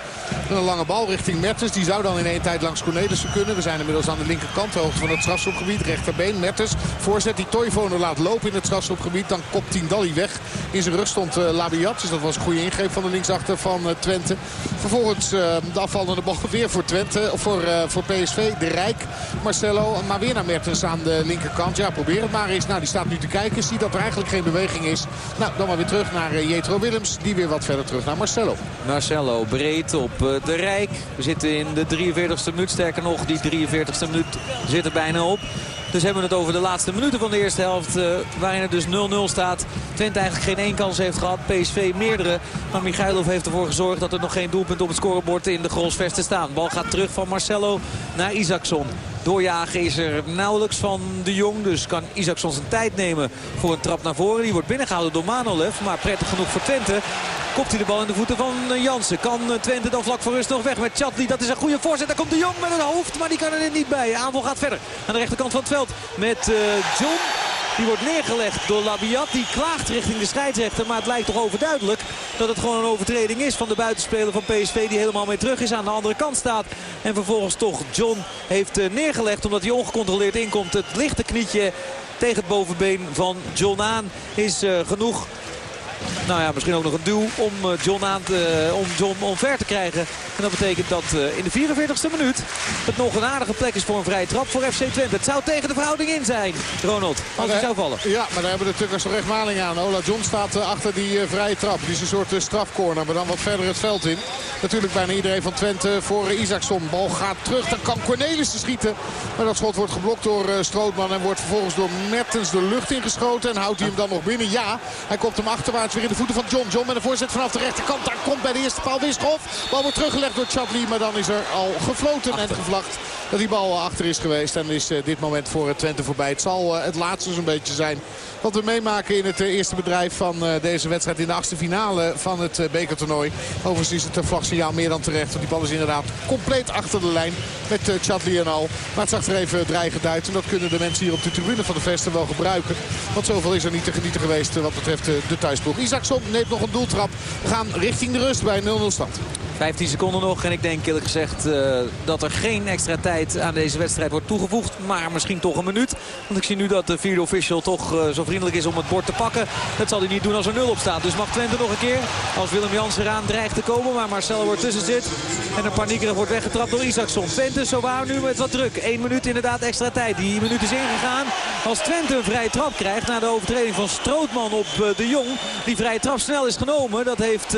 een lange bal richting Mertens. Die zou dan in één tijd langs Cornelissen kunnen. We zijn inmiddels aan de linkerkant, hoogte van het strafschopgebied. Rechterbeen, Mertens. Voorzet die Toivonen laat lopen in het strafschopgebied. Dan kopt Tindalli weg. In zijn rug stond uh, Labiat. Dus dat was een goede ingreep van de linksachter van uh, Twente. Vervolgens uh, de afvallende bal weer voor Twente. Of voor, voor PSV. De Rijk. Marcelo. Maar weer naar Mertens aan de linkerkant. Ja, probeer het maar eens. Nou, die staat nu te kijken. Ziet dat er eigenlijk geen beweging is. Nou, dan maar weer terug naar Jetro Willems. Die weer wat verder terug naar Marcelo. Marcelo breed op de Rijk. We zitten in de 43ste minuut. Sterker nog, die 43ste minuut zit er bijna op. Dus hebben we het over de laatste minuten van de eerste helft. Uh, waarin het dus 0-0 staat. Twente eigenlijk geen één kans heeft gehad. PSV meerdere. Maar Michailov heeft ervoor gezorgd dat er nog geen doelpunt op het scorebord in de Grolsvesten staan. Bal gaat terug van Marcelo naar Isaacson. Doorjagen is er nauwelijks van de Jong. Dus kan Isaacson zijn tijd nemen voor een trap naar voren. Die wordt binnengehouden door Manolev. Maar prettig genoeg voor Twente. Kopt hij de bal in de voeten van eh, Jansen. Kan eh, Twente dan vlak voor rust nog weg met Chatli. Dat is een goede voorzet. Daar komt de Jong met een hoofd. Maar die kan er niet bij. Aanval gaat verder. Aan de rechterkant van het veld met uh, John. Die wordt neergelegd door Labiat. Die klaagt richting de scheidsrechter. Maar het lijkt toch overduidelijk dat het gewoon een overtreding is van de buitenspeler van PSV. Die helemaal mee terug is aan de andere kant staat. En vervolgens toch John heeft neergelegd omdat hij ongecontroleerd inkomt. Het lichte knietje tegen het bovenbeen van John aan is genoeg nou ja, misschien ook nog een duw om eh, John, aan te, om John omver te krijgen. En dat betekent dat eh, in de 44ste minuut het nog een aardige plek is voor een vrije trap voor FC Twente. Het zou tegen de verhouding in zijn, Ronald, als hij zou vallen. Ja, maar daar hebben de Tukkers toch echt maling aan. Ola John staat achter die vrije trap. Die is een soort strafcorner, maar dan wat verder het veld in. Natuurlijk bijna iedereen van Twente voor Isaacson. Bal gaat terug, dan kan Cornelissen schieten. Maar dat schot wordt geblokt door Strootman en wordt vervolgens door Mertens de lucht ingeschoten. En houdt hij hem dan nog binnen? Ja, hij komt hem achterwaarts weer in de voeten van John. John met een voorzet vanaf de rechterkant. Daar komt bij de eerste paal Wischoff. Bal wordt teruggelegd door Chadli. Maar dan is er al gefloten en gevlacht dat die bal achter is geweest. En is dit moment voor Twente voorbij. Het zal het laatste zo'n beetje zijn wat we meemaken in het eerste bedrijf van deze wedstrijd. In de achtste finale van het bekertoernooi. Overigens is het vlagsignaal meer dan terecht. Want die bal is inderdaad compleet achter de lijn. Met Chadli en al. Maar het zag er even dreigend uit. En dat kunnen de mensen hier op de tribune van de Vesten wel gebruiken. Want zoveel is er niet te genieten geweest wat betreft de thuisploeg. Isaacson neemt nog een doeltrap. We gaan richting de rust bij 0-0 stand. 15 seconden nog en ik denk eerlijk gezegd uh, dat er geen extra tijd aan deze wedstrijd wordt toegevoegd. Maar misschien toch een minuut. Want ik zie nu dat de vierde official toch uh, zo vriendelijk is om het bord te pakken. Dat zal hij niet doen als er 0 op staat. Dus mag Twente nog een keer als Willem Jans eraan dreigt te komen. Maar Marcel wordt tussen zit. En een paniekerig wordt weggetrapt door Isaacson. Twente zo waar nu met wat druk. 1 minuut inderdaad extra tijd. Die minuut is ingegaan. Als Twente een vrije trap krijgt na de overtreding van Strootman op uh, de Jong. Die vrije trap snel is genomen. Dat heeft...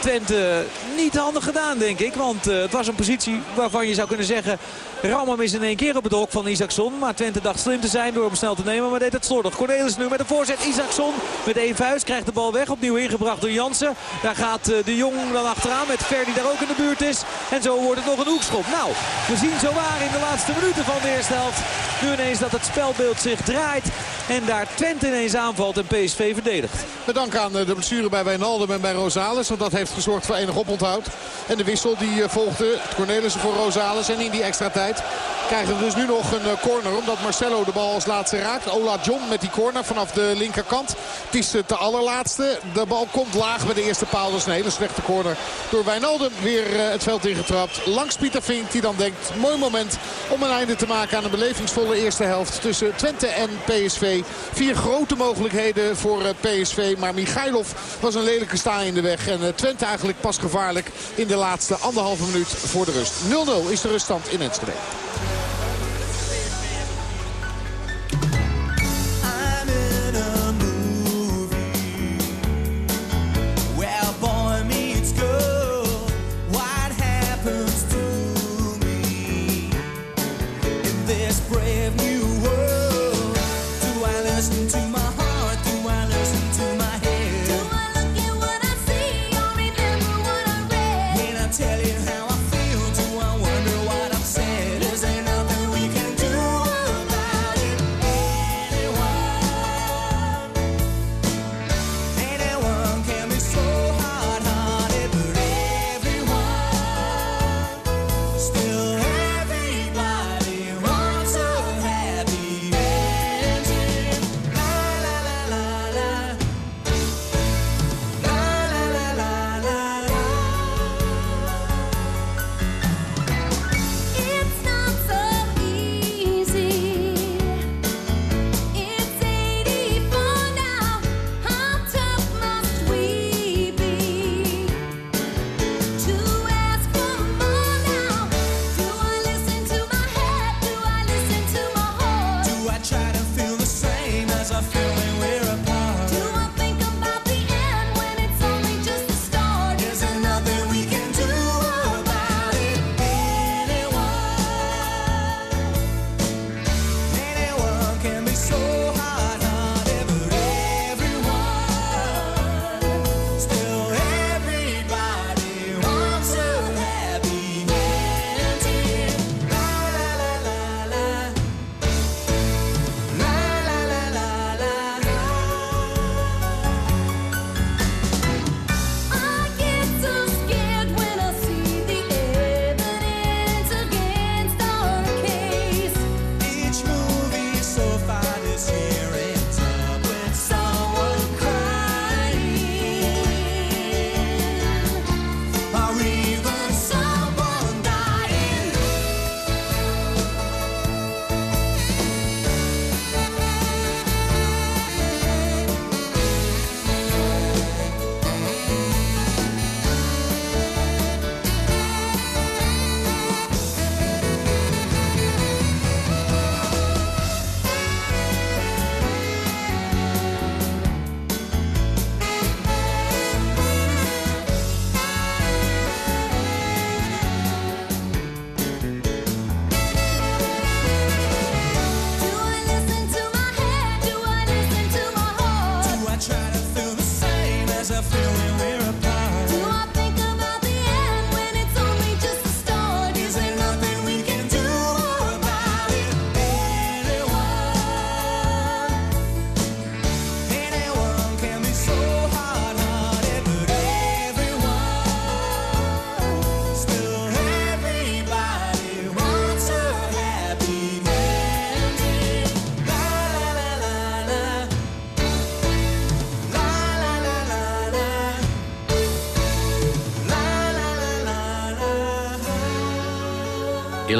Twente niet handig gedaan, denk ik. Want uh, het was een positie waarvan je zou kunnen zeggen... Ram hem is in één keer op het hok van Isaacson. Maar Twente dacht slim te zijn door hem snel te nemen. Maar deed het slordig. Cornelis nu met een voorzet. Isaacson met één vuist krijgt de bal weg. Opnieuw ingebracht door Jansen. Daar gaat uh, de Jong dan achteraan met Ver die daar ook in de buurt is. En zo wordt het nog een hoekschop. Nou, we zien zo waar in de laatste minuten van de eerste helft. Nu ineens dat het spelbeeld zich draait. En daar Twente ineens aanvalt en PSV verdedigt. Met dank aan de blessure bij Wijnaldum en bij Rosales. Want dat heeft gezorgd voor enig oponthoud. En de wissel die volgde. Cornelissen voor Rosales. En in die extra tijd krijgen we dus nu nog een corner. Omdat Marcelo de bal als laatste raakt. Ola John met die corner vanaf de linkerkant. Het is de allerlaatste. De bal komt laag bij de eerste paal. Dat is een hele slechte corner. Door Wijnaldum weer het veld ingetrapt. Langs Pieter Vink die dan denkt. Mooi moment om een einde te maken aan een belevingsvolle eerste helft. Tussen Twente en PSV. Vier grote mogelijkheden voor PSV. Maar Michailov was een lelijke sta in de weg. En Twente moment eigenlijk pas gevaarlijk in de laatste anderhalve minuut voor de rust. 0-0 is de ruststand in Enschede. this brave new world? Do I listen to my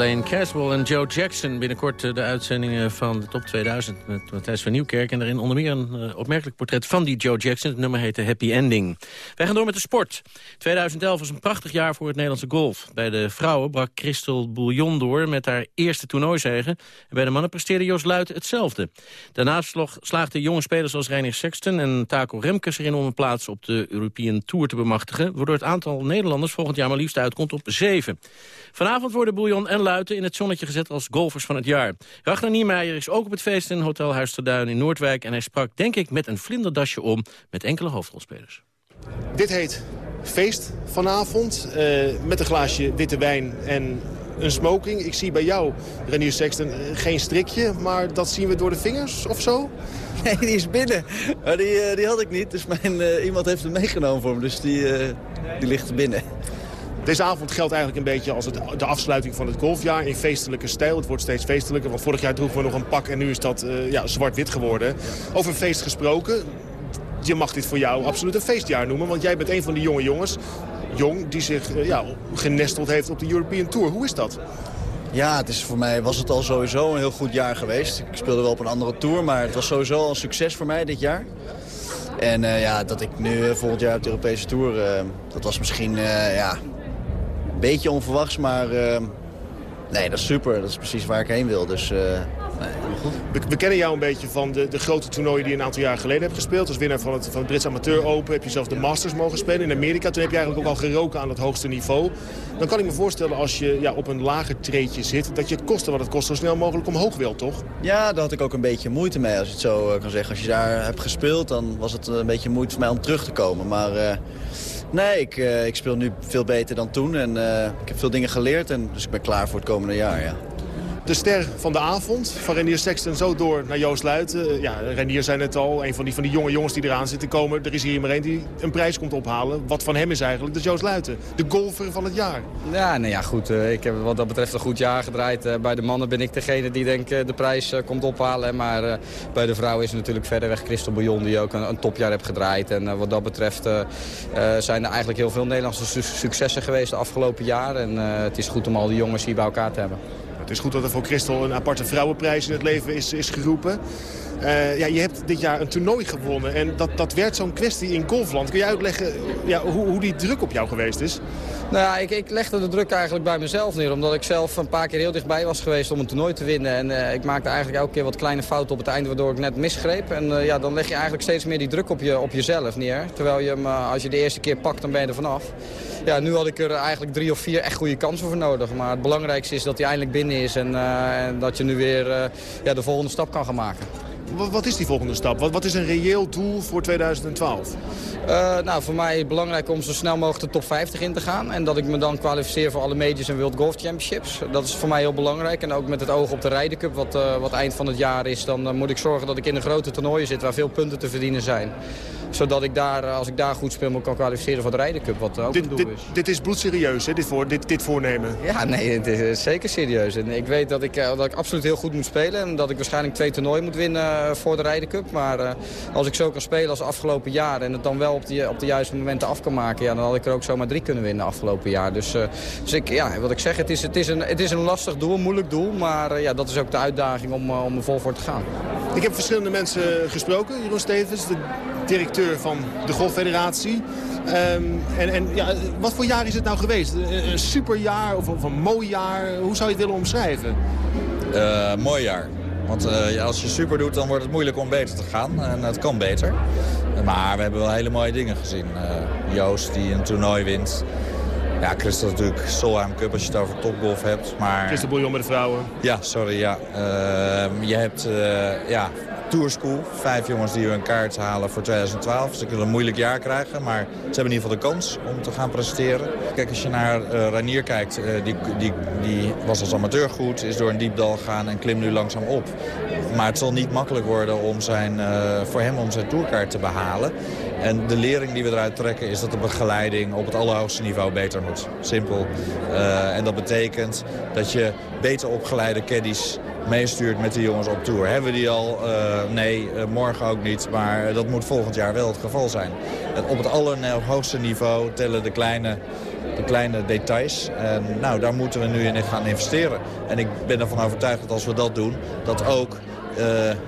Elaine Caswell en Joe Jackson. Binnenkort eh, de uitzendingen van de Top 2000 met Matthijs van Nieuwkerk. En daarin onder meer een uh, opmerkelijk portret van die Joe Jackson. Het nummer heette Happy Ending. Wij gaan door met de sport. 2011 was een prachtig jaar voor het Nederlandse golf. Bij de vrouwen brak Christel Bouillon door met haar eerste toernooizegen. En bij de mannen presteerde Joost Luiten hetzelfde. Daarnaast slaagden jonge spelers als Reinier Sexton en Taco Remkes erin om een plaats op de European Tour te bemachtigen. Waardoor het aantal Nederlanders volgend jaar maar liefst uitkomt op zeven. Vanavond worden Bouillon en In het zonnetje gezet als golfers van het jaar. Ragnar Niemeyer is ook op het feest in Hotel Huis ter Duin in Noordwijk... en hij sprak, denk ik, met een vlinderdasje om met enkele hoofdrolspelers. Dit heet feest vanavond, uh, met een glaasje witte wijn en een smoking. Ik zie bij jou, Renier Sexton, eh, geen strikje, maar dat zien we door de vingers of zo? Nee, die is binnen. Maar die, uh, die had ik niet, dus mijn, uh, iemand heeft hem meegenomen voor me. Dus die, die ligt binnen. Deze avond geldt eigenlijk een beetje als het, de afsluiting van het golfjaar in feestelijke stijl. Het wordt steeds feestelijker, want vorig jaar droegen we nog een pak en nu is dat uh, ja, zwart-wit geworden. Over feest gesproken, je mag dit voor jou absoluut een feestjaar noemen, want jij bent een van die jonge jongens, jong, die zich uh, ja, genesteld heeft op de European Tour. Hoe is dat? Ja, het is voor mij was het al sowieso een heel goed jaar geweest. Ik speelde wel op een andere tour, maar het was sowieso al een succes voor mij dit jaar. En uh, ja, dat ik nu volgend jaar op de Europese Tour, dat was misschien ja, beetje onverwachts, maar uh, nee, dat is super. Dat is precies waar ik heen wil. Dus uh, nee, goed. We, we, kennen jou een beetje van de, de grote toernooien die je een aantal jaar geleden hebt gespeeld. Als winnaar van het, van het Brits Amateur Open heb je zelfs de Masters mogen spelen in Amerika. Toen heb je eigenlijk ook al geroken aan het hoogste niveau. Dan kan ik me voorstellen als je ja, op een lager treedje zit... dat je het kosten wat het kost zo snel mogelijk omhoog wil, toch? Ja, daar had ik ook een beetje moeite mee, als je het zo uh, kan zeggen. Als je daar hebt gespeeld, dan was het een beetje moeite voor mij om terug te komen. Maar... Uh, Nee, ik, uh, ik speel nu veel beter dan toen en uh, ik heb veel dingen geleerd. En, dus ik ben klaar voor het komende jaar, ja. De ster van de avond, van Renier Sexton zo door naar Joost Luiten. Ja, Renier zei het al, een van die, van die jonge jongens die eraan zitten komen. Er is hier maar één die een prijs komt ophalen. Wat van hem is eigenlijk, de Joost Luiten. De golfer van het jaar. Ja, nou ja, goed. Uh, ik heb wat dat betreft een goed jaar gedraaid. Uh, bij de mannen ben ik degene die denk de prijs komt ophalen. Maar bij de vrouwen is natuurlijk verderweg Christel Bouillon die ook een, topjaar heeft gedraaid. En wat dat betreft zijn er eigenlijk heel veel Nederlandse su successen geweest de afgelopen jaar. En het is goed om al die jongens hier bij elkaar te hebben. Het is goed dat er voor Christel een aparte vrouwenprijs in het leven is, is geroepen. Uh, ja, je hebt dit jaar een toernooi gewonnen en dat, dat werd zo'n kwestie in golfland. Kun je uitleggen ja, hoe, hoe die druk op jou geweest is? Nou ja, ik, ik legde de druk eigenlijk bij mezelf neer. Omdat ik zelf een paar keer heel dichtbij was geweest om een toernooi te winnen. En uh, ik maakte eigenlijk elke keer wat kleine fouten op het einde waardoor ik net misgreep. En uh, ja, dan leg je eigenlijk steeds meer die druk op, je, op jezelf neer. Terwijl je hem, als je de eerste keer pakt, dan ben je er vanaf. Ja, nu had ik er eigenlijk drie of vier echt goede kansen voor nodig. Maar het belangrijkste is dat hij eindelijk binnen is. En, en dat je nu weer ja, de volgende stap kan gaan maken. Wat, is die volgende stap? Wat, wat is een reëel doel voor 2012? Uh, nou, voor mij is het belangrijk om zo snel mogelijk de top 50 in te gaan. En dat ik me dan kwalificeer voor alle majors en World Golf Championships. Dat is voor mij heel belangrijk. En ook met het oog op de Ryder Cup, wat, uh, wat eind van het jaar is... dan uh, moet ik zorgen dat ik in de grote toernooien zit waar veel punten te verdienen zijn zodat ik daar, als ik daar goed speel, me kan kwalificeren voor de Ryder Cup. Wat ook dit, een doel dit, is. Dit is bloedserieus, hè, dit, voor, dit, dit voornemen? Ja, nee, het is zeker serieus. En ik weet dat ik, dat ik absoluut heel goed moet spelen. En dat ik waarschijnlijk twee toernooien moet winnen voor de Ryder Cup. Maar uh, als ik zo kan spelen als afgelopen jaar... en het dan wel op, die, op de juiste momenten af kan maken... Ja, dan had ik er ook zomaar drie kunnen winnen afgelopen jaar. Dus, uh, dus ik, ja, wat ik zeg, het is, het, is een, het is een lastig doel, een moeilijk doel. Maar uh, ja, dat is ook de uitdaging om, om er vol voor te gaan. Ik heb verschillende mensen gesproken. Jeroen Stevens, de directeur van de Golffederatie. Um, en, en ja, wat voor jaar is het nou geweest? Een superjaar of, of een mooi jaar? Hoe zou je het willen omschrijven? Uh, mooi jaar. Want uh, als je super doet, dan wordt het moeilijk om beter te gaan. En het kan beter. Maar we hebben wel hele mooie dingen gezien. Uh, Joost die een toernooi wint. Ja, Christel natuurlijk Solheim Cup als je het over topgolf hebt. Maar... Christel Bouillon met de vrouwen. Ja, sorry. Ja. Uh, je hebt uh, ja, Tour School. Vijf jongens die hun kaart halen voor 2012. Ze kunnen een moeilijk jaar krijgen, maar ze hebben in ieder geval de kans om te gaan presteren. Kijk, als je naar uh, Ranier kijkt, uh, die, die, die was als amateur goed, is door een diep dal gegaan en klimt nu langzaam op. Maar het zal niet makkelijk worden om zijn, voor hem om zijn tourkaart te behalen. En de lering die we eruit trekken is dat de begeleiding op het allerhoogste niveau beter moet. Simpel. Uh, en dat betekent dat je beter opgeleide caddies meestuurt met de jongens op tour. Hebben we die al? Uh, nee, uh, morgen ook niet. Maar dat moet volgend jaar wel het geval zijn. Op het allerhoogste niveau tellen de kleine de kleine details. En nou, daar moeten we nu in gaan investeren. En ik ben ervan overtuigd dat als we dat doen, dat ook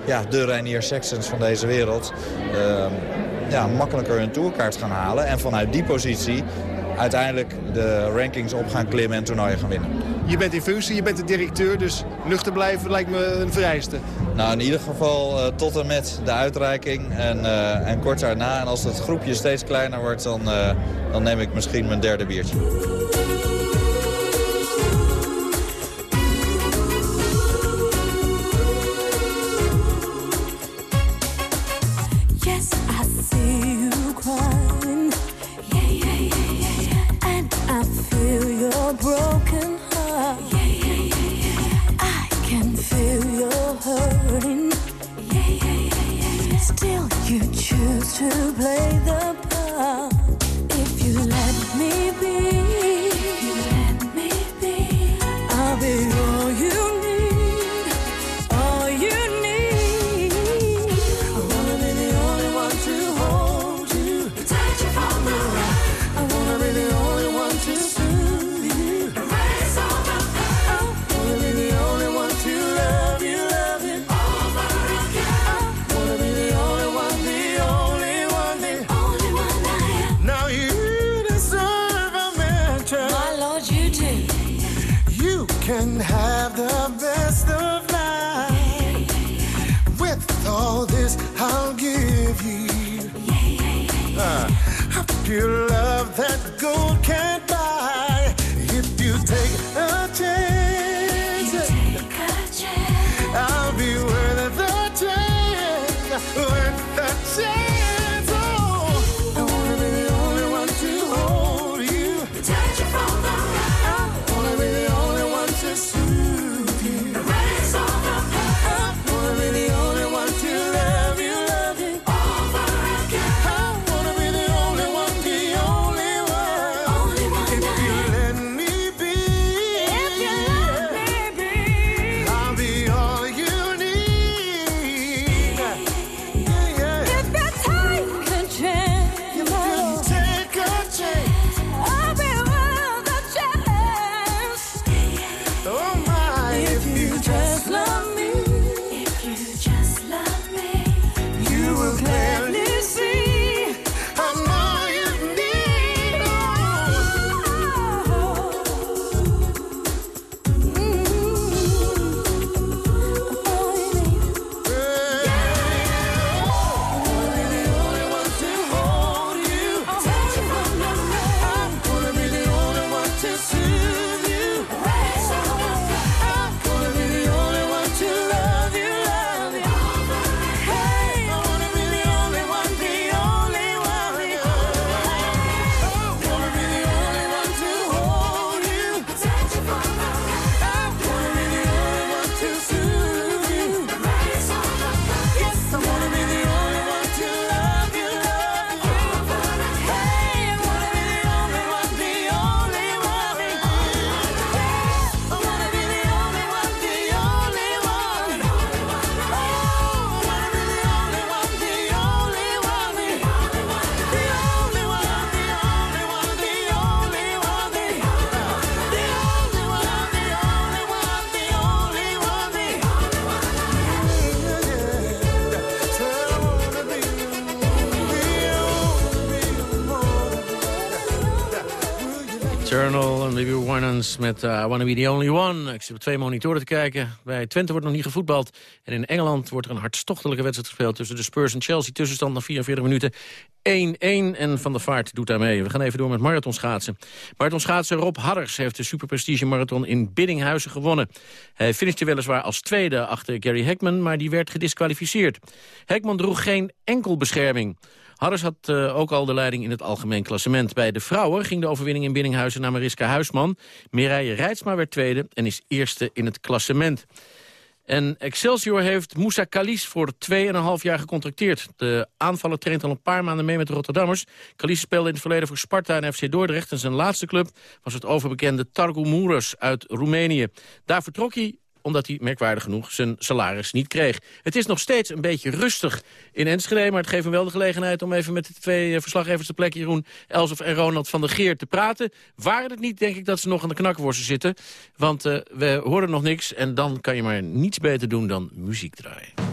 ja, de Rainier Sextons van deze wereld... Uh, ja, makkelijker hun tourkaart gaan halen. En vanuit die positie uiteindelijk de rankings op gaan klimmen en toernooien gaan winnen. Je bent in functie, je bent de directeur, dus nuchter blijven lijkt me een vereiste. Nou, in ieder geval uh, tot en met de uitreiking en, uh, en kort daarna. En als het groepje steeds kleiner wordt, dan, uh, dan neem ik misschien mijn derde biertje. Met uh, I Wanna Be The Only One. Ik zit op twee monitoren te kijken. Bij Twente wordt nog niet gevoetbald. En in Engeland wordt er een hartstochtelijke wedstrijd gespeeld... tussen de Spurs en Chelsea. Tussenstand na 44 minuten 1-1. En Van der Vaart doet daarmee. We gaan even door met marathonschaatsen. Marathonschaatser Rob Hadders heeft de superprestige marathon in Biddinghuizen gewonnen. Hij finishte weliswaar als tweede achter Gary Heckman... maar die werd gedisqualificeerd. Heckman droeg geen enkel bescherming. Harris had uh, ook al de leiding in het algemeen klassement. Bij de vrouwen ging de overwinning in Binninghuizen naar Mariska Huisman. Mireille Rijtsma werd tweede en is eerste in het klassement. En Excelsior heeft Moussa Kalis voor 2,5 jaar gecontracteerd. De aanvaller traint al een paar maanden mee met de Rotterdammers. Kalis speelde in het verleden voor Sparta en FC Dordrecht. En zijn laatste club was het overbekende Targu Moeras uit Roemenië. Daar vertrok hij omdat hij merkwaardig genoeg zijn salaris niet kreeg. Het is nog steeds een beetje rustig in Enschede... maar het geeft me wel de gelegenheid om even met de twee eh, verslaggevers... de plek Jeroen Elsof en Ronald van der Geer te praten. Waren het niet, denk ik, dat ze nog aan de knakworsten zitten. Want uh, we horen nog niks en dan kan je maar niets beter doen dan muziek draaien.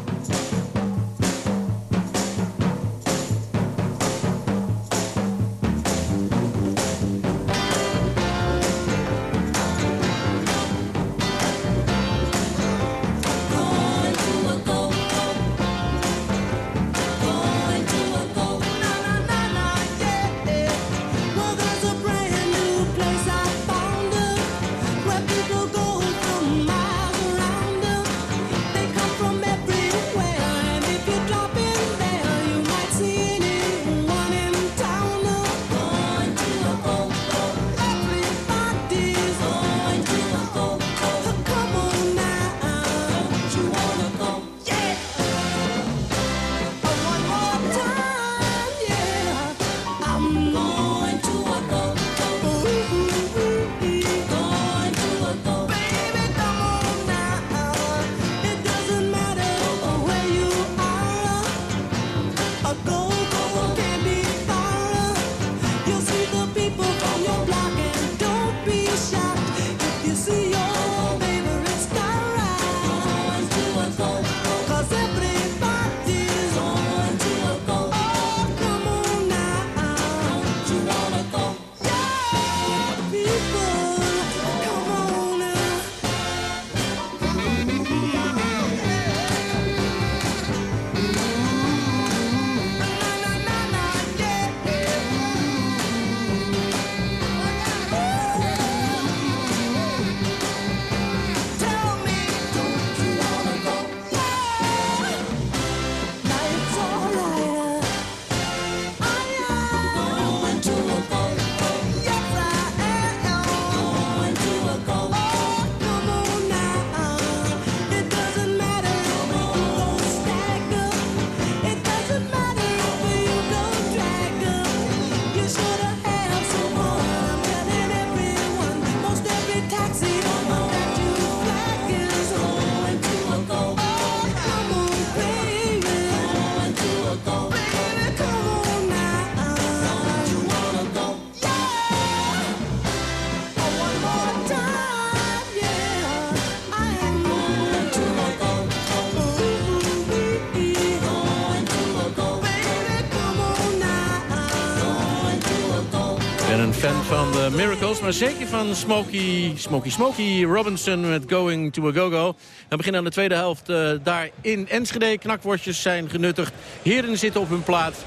Miracles, maar zeker van Smokey, Smokey, Smokey Robinson met Going to a Go-Go. We beginnen aan de tweede helft uh, daar in Enschede. Knakworstjes zijn genuttigd. Heren zitten op hun plaats.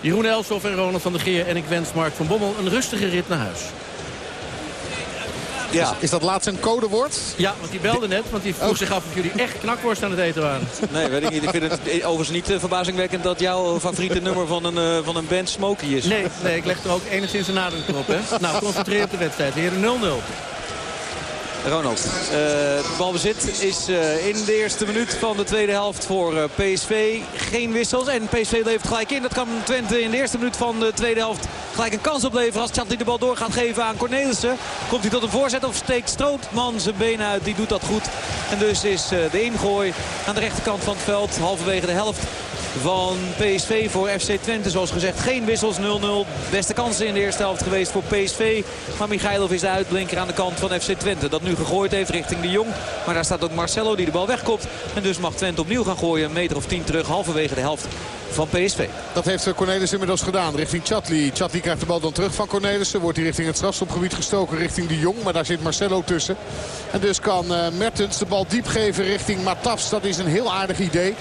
Jeroen Elsof en Ronald van der Geer. En ik wens Mark van Bommel een rustige rit naar huis. Ja. Is, is, dat laatst een codewoord? Ja, want die belde net. Want die vroeg oh. zich af of jullie echt knakworst aan het eten waren. Nee, weet ik niet. Ik vind het overigens niet uh, verbazingwekkend dat jouw favoriete nummer van een, uh, van een band Smokey is. Nee, nee, ik leg er ook enigszins een nadruk op. Hè. Nou, concentreer op de wedstrijd. Heren 0-0. Ronald, uh, balbezit is uh, in de eerste minuut van de tweede helft voor uh, PSV. Geen wissels en PSV levert gelijk in. Dat kan Twente in de eerste minuut van de tweede helft gelijk een kans opleveren. Als Chatli de bal door gaat geven aan Cornelissen. Komt hij tot een voorzet of steekt Strootman zijn benen uit. Die doet dat goed. En dus is de ingooi aan de rechterkant van het veld. Halverwege de helft van PSV voor FC Twente. Zoals gezegd geen wissels 0-0. Beste kansen in de eerste helft geweest voor PSV. Maar Michailov is de uitblinker aan de kant van FC Twente. Dat nu gegooid heeft richting de Jong. Maar daar staat ook Marcelo die de bal wegkopt. En dus mag Twente opnieuw gaan gooien. Een meter of tien terug halverwege de helft van PSV. Dat heeft Cornelis inmiddels gedaan richting Chatli. Chatli krijgt de bal dan terug van Cornelissen. Wordt hij richting het strafstopgebied gestoken richting de Jong. Maar daar zit Marcelo tussen. En dus kan uh, Mertens de bal diep geven richting Matafs. Dat is een heel aardig idee.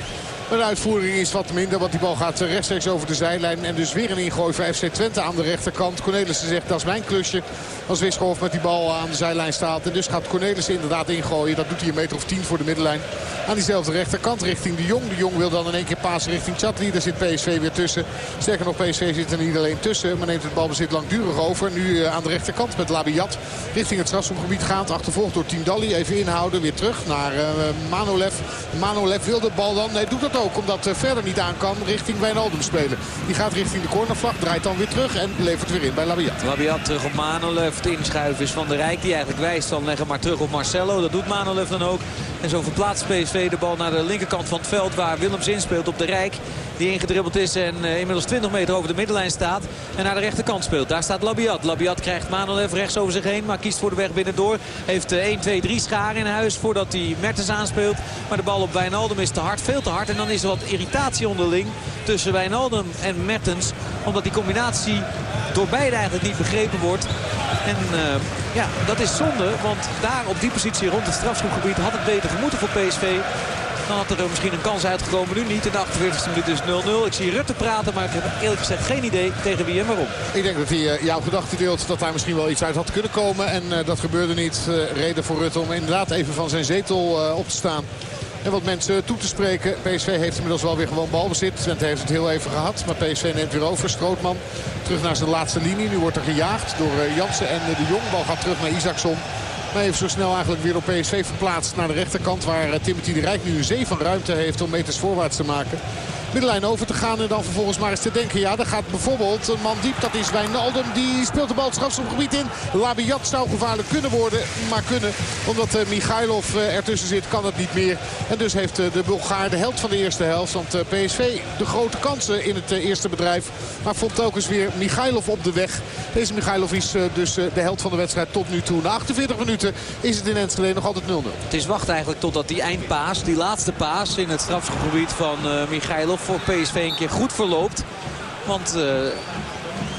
Een uitvoering is wat minder, want die bal gaat rechtstreeks over de zijlijn. En dus weer een ingooi voor FC Twente aan de rechterkant. Cornelissen zegt, dat is mijn klusje. Als Wisselhof met die bal aan de zijlijn staat. En dus gaat Cornelissen inderdaad ingooien. Dat doet hij een meter of tien voor de middenlijn. Aan diezelfde rechterkant richting de Jong. De Jong wil dan in één keer pasen richting Chatli. Daar zit PSV weer tussen. Sterker nog, PSV zit er niet alleen tussen. Maar neemt het balbezit langdurig over. Nu eh, aan de rechterkant met Labiat. Richting het strafschopgebied gaat. Achtervolgd door Tindalli. Even inhouden. Weer terug naar uh, Manolev. Manolev wil de bal dan. Nee, doet dat ook omdat verder niet aan kan richting Wijnaldum spelen. Die gaat richting de cornervlag, draait dan weer terug en levert weer in bij Labiat. Labiat terug op Manolev. Het inschuiven is van de Rijk die eigenlijk wijst dan leggen maar terug op Marcelo. Dat doet Manolev dan ook. En zo verplaatst PSV de bal naar de linkerkant van het veld waar Willems inspeelt op de Rijk. Die ingedribbeld is en uh, inmiddels 20 meter over de middenlijn staat. En naar de rechterkant speelt. Daar staat Labiat. Labiat krijgt Manolev rechts over zich heen. Maar kiest voor de weg binnendoor. Heeft uh, 1, 2, 3 scharen in huis voordat hij Mertens aanspeelt. Maar de bal op Wijnaldum is te hard. Veel te hard. Is er wat irritatie onderling tussen Wijnaldum en Mertens. Omdat die combinatie door beide eigenlijk niet begrepen wordt. En uh, ja, dat is zonde. Want daar op die positie rond het strafschopgebied had het beter gemoeten voor PSV. Dan had er misschien een kans uitgekomen. Nu niet. In de 48e minuut is 0-0. Ik zie Rutte praten, maar ik heb eerlijk gezegd geen idee tegen wie en waarom. Ik denk dat hij uh, jouw gedachte deelt dat daar misschien wel iets uit had kunnen komen. En uh, dat gebeurde niet. Reden voor Rutte om inderdaad even van zijn zetel op te staan. En wat mensen toe te spreken. PSV heeft inmiddels wel weer gewoon balbezit. Twente heeft het heel even gehad. Maar PSV neemt weer over. Strootman terug naar zijn laatste linie. Nu wordt er gejaagd door Jansen en de Jong. Bal gaat terug naar Isaacson. Maar even zo snel eigenlijk weer op PSV verplaatst naar de rechterkant. Waar Timothy de Rijk nu een zee van ruimte heeft om meters voorwaarts te maken middenlijn over te gaan. En dan vervolgens maar eens te denken. Ja, daar gaat bijvoorbeeld een man diep. Dat is Wijnaldum. Die speelt de bal het strafschopgebied in. Labiat zou gevaarlijk kunnen worden. Maar kunnen. Omdat uh, Michailov uh, ertussen zit kan het niet meer. En dus heeft uh, de Bulgaar de helft van de eerste helft. Want PSV de grote kansen in het eerste bedrijf. Maar vond telkens weer Michailov op de weg. Deze Michailov is dus de helft van de wedstrijd tot nu toe. Na 48 minuten is het in Enschede nog altijd 0-0. Het is wachten eigenlijk totdat die eindpaas, die laatste paas in het strafschopgebied van Michailov voor PSV een keer goed verloopt. Want uh,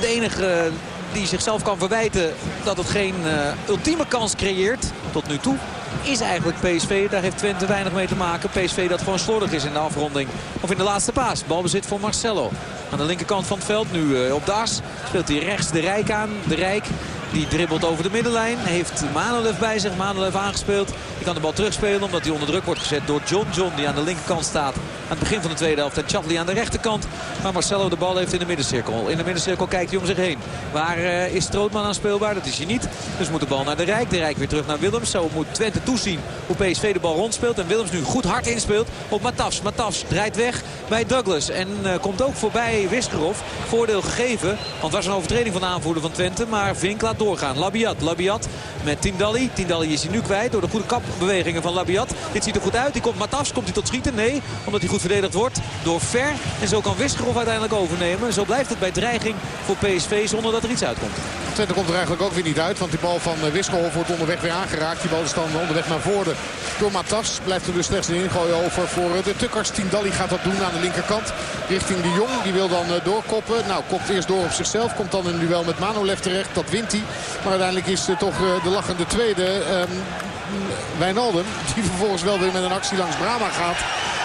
de enige die zichzelf kan verwijten dat het geen uh, ultieme kans creëert tot nu toe is eigenlijk PSV. Daar heeft Twente weinig mee te maken. PSV dat gewoon slordig is in de afronding. Of in de laatste paas. Balbezit voor Marcelo. Aan de linkerkant van het veld nu op de as. Speelt hij rechts de Rijk aan. De Rijk die dribbelt over de middenlijn. Heeft Manolev bij zich. Manolev aangespeeld. Die kan de bal terugspelen omdat hij onder druk wordt gezet door John. John die aan de linkerkant staat. Aan het begin van de tweede helft. En Chatley aan de rechterkant. Maar Marcelo de bal heeft in de middencirkel. In de middencirkel kijkt hij om zich heen. Waar uh, is Strootman aan speelbaar? Dat is hij niet. Dus moet de bal naar de Rijk. De Rijk weer terug naar Willems. Zo moet Twente toezien hoe PSV de bal rondspeelt. En Willems nu goed hard inspeelt op Matafs. Matafs draait weg bij Douglas. En uh, komt ook voorbij Wiskerov. Voordeel gegeven. Want het was een overtreding van de aanvoerder van Twente. Maar Vink laat doorgaan. Labiat. Labiat met Tindalli. Tindalli is hij nu kwijt door de goede kapbewegingen van Labiat. Dit ziet er goed uit. Die komt Matafs. Komt hij tot schieten? Nee. Omdat hij goed verdedigd wordt door Ver. En zo kan Wiskerov uiteindelijk overnemen. Zo blijft het bij dreiging voor PSV zonder dat er iets uitkomt. Twente komt er eigenlijk ook weer niet uit. Want die bal van Wiskerhof wordt onderweg weer aangeraakt. Die bal is dan onderweg naar voren door Matas. Blijft er dus slechts een ingooi over voor de Tukkers. Tindalli gaat dat doen aan de linkerkant. Richting de Jong. Die wil dan doorkoppen. Nou, kopt eerst door op zichzelf. Komt dan een duel met Manolev terecht. Dat wint hij. Maar uiteindelijk is toch de lachende tweede... Um, Wijnaldum. Die vervolgens wel weer met een actie langs Brama gaat.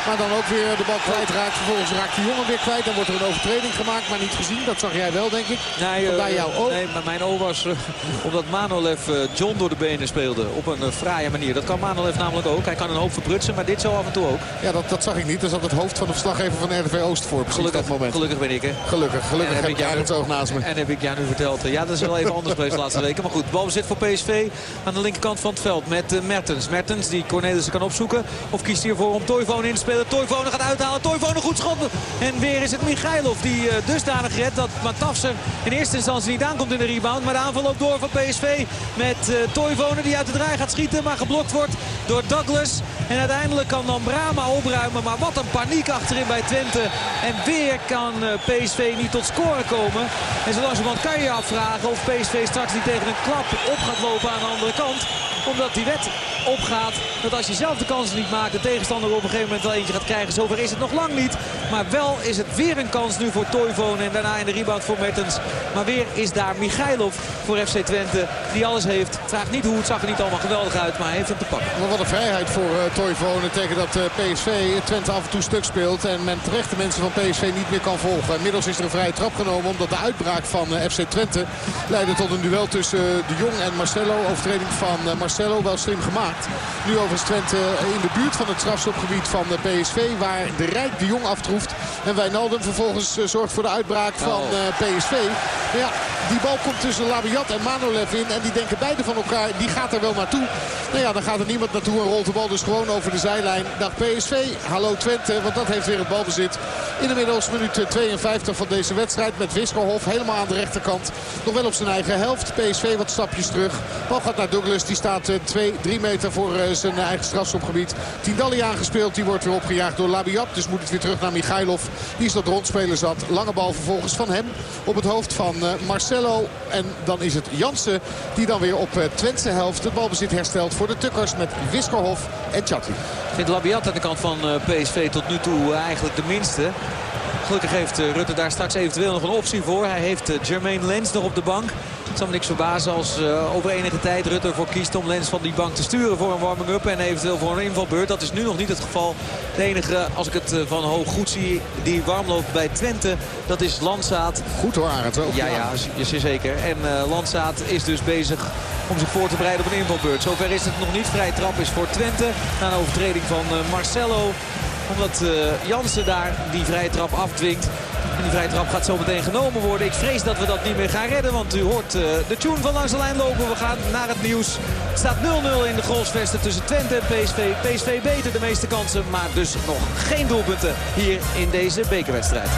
Maar dan ook weer de bal kwijtraakt. Vervolgens raakt de jongen weer kwijt. Dan wordt er een overtreding gemaakt, maar niet gezien. Dat zag jij wel, denk ik. Nee, uh, bij jou ook. Nee, maar mijn oog was uh, omdat Manolev uh, John door de benen speelde. Op een fraaie manier. Dat kan Manolev namelijk ook. Hij kan een hoop verprutsen, maar dit zo af en toe ook. Ja, dat, dat zag ik niet. Er zat het hoofd van de verslaggever van RTV Oost voor. Precies gelukkig, dat moment. Gelukkig ben ik, hè. Gelukkig. Gelukkig heb, heb ik het oog naast me. En heb ik jou nu verteld. Ja, dat is wel even anders geweest de laatste weken. Maar goed, balbezit voor PSV aan de linkerkant van het veld. Met Mertens. Mertens die Cornelissen kan opzoeken. Of kiest hiervoor om Toivonen in te spelen. Toivonen gaat uithalen. Toivonen goed schot. En weer is het Michailov die uh, dusdanig redt dat Matafser in eerste instantie niet aankomt in de rebound. Maar de aanval loopt door van PSV met uh, Toivonen die uit de draai gaat schieten. Maar geblokt wordt door Douglas. En uiteindelijk kan dan Brama opruimen. Maar wat een paniek achterin bij Twente. En weer kan uh, PSV niet tot scoren komen. En zo langzamerhand kan je afvragen of PSV straks niet tegen een klap op gaat lopen aan de andere kant. Omdat die wet opgaat dat als je zelf de kansen niet maakt... de tegenstander op een gegeven moment wel eentje gaat krijgen. Zover is het nog lang niet. Maar wel is het weer een kans nu voor Toivonen. En daarna in de rebound voor Mertens. Maar weer is daar Michailov voor FC Twente. Die alles heeft. Vraag niet hoe. Het zag er niet allemaal geweldig uit. Maar hij heeft hem te pakken. Wat een vrijheid voor uh, Toivonen. Tegen dat uh, PSV Twente af en toe stuk speelt. En men terecht de mensen van PSV niet meer kan volgen. Inmiddels is er een vrije trap genomen. Omdat de uitbraak van uh, FC Twente leidde tot een duel tussen de Jong en Marcelo. Overtreding van Marcelo. Wel slim gemaakt. Nu overigens Twente in de buurt van het strafstopgebied van de PSV. Waar de Rijk de Jong aftroeft. En Wijnaldum vervolgens zorgt voor de uitbraak van PSV. Maar ja, Die bal komt tussen Labiat en Manolev in. En die denken beide van elkaar, die gaat er wel naartoe. Nou ja, dan gaat er niemand naartoe en rolt de bal dus gewoon over de zijlijn. Dag PSV, hallo Twente, want dat heeft weer het balbezit. In inmiddels minuut 52 van deze wedstrijd met Wiskerhof helemaal aan de rechterkant. Nog wel op zijn eigen helft. PSV wat stapjes terug. Bal gaat naar Douglas, die staat 2, 3 meter voor zijn eigen strafschopgebied. Tindalli aangespeeld, die wordt weer opgejaagd door Labiat. Dus moet het weer terug naar Michailov. Die is dat rondspeler zat. Lange bal vervolgens van hem op het hoofd van Marcelo. En dan is het Jansen die dan weer op Twentse helft het balbezit herstelt voor de Tukkers met Wiskerhof en Chatti. Ik vind Labiat aan de kant van PSV tot nu toe eigenlijk de minste. Gelukkig heeft Rutte daar straks eventueel nog een optie voor. Hij heeft Jermaine Lens nog op de bank. Het zal me niks verbazen als uh, over enige tijd Rutte ervoor kiest om Lens van die bank te sturen voor een warming-up en eventueel voor een invalbeurt. Dat is nu nog niet het geval. De enige, als ik het van hoog goed zie, die warm loopt bij Twente, dat is Landsaat. Goed hoor, Arend. Ook ja, ja, ja, zeker. En uh, Landsaat is dus bezig om zich voor te bereiden op een invalbeurt. Zover is het nog niet. Vrij trap is voor Twente. Na een overtreding van uh, Marcelo omdat uh, Jansen daar die vrije trap afdwingt. En die vrije trap gaat zo meteen genomen worden. Ik vrees dat we dat niet meer gaan redden. Want u hoort uh, de tune van langs de lijn lopen. We gaan naar het nieuws. Het staat 0-0 in de goalsvesten tussen Twente en PSV. PSV beter de meeste kansen. Maar dus nog geen doelpunten hier in deze bekerwedstrijd.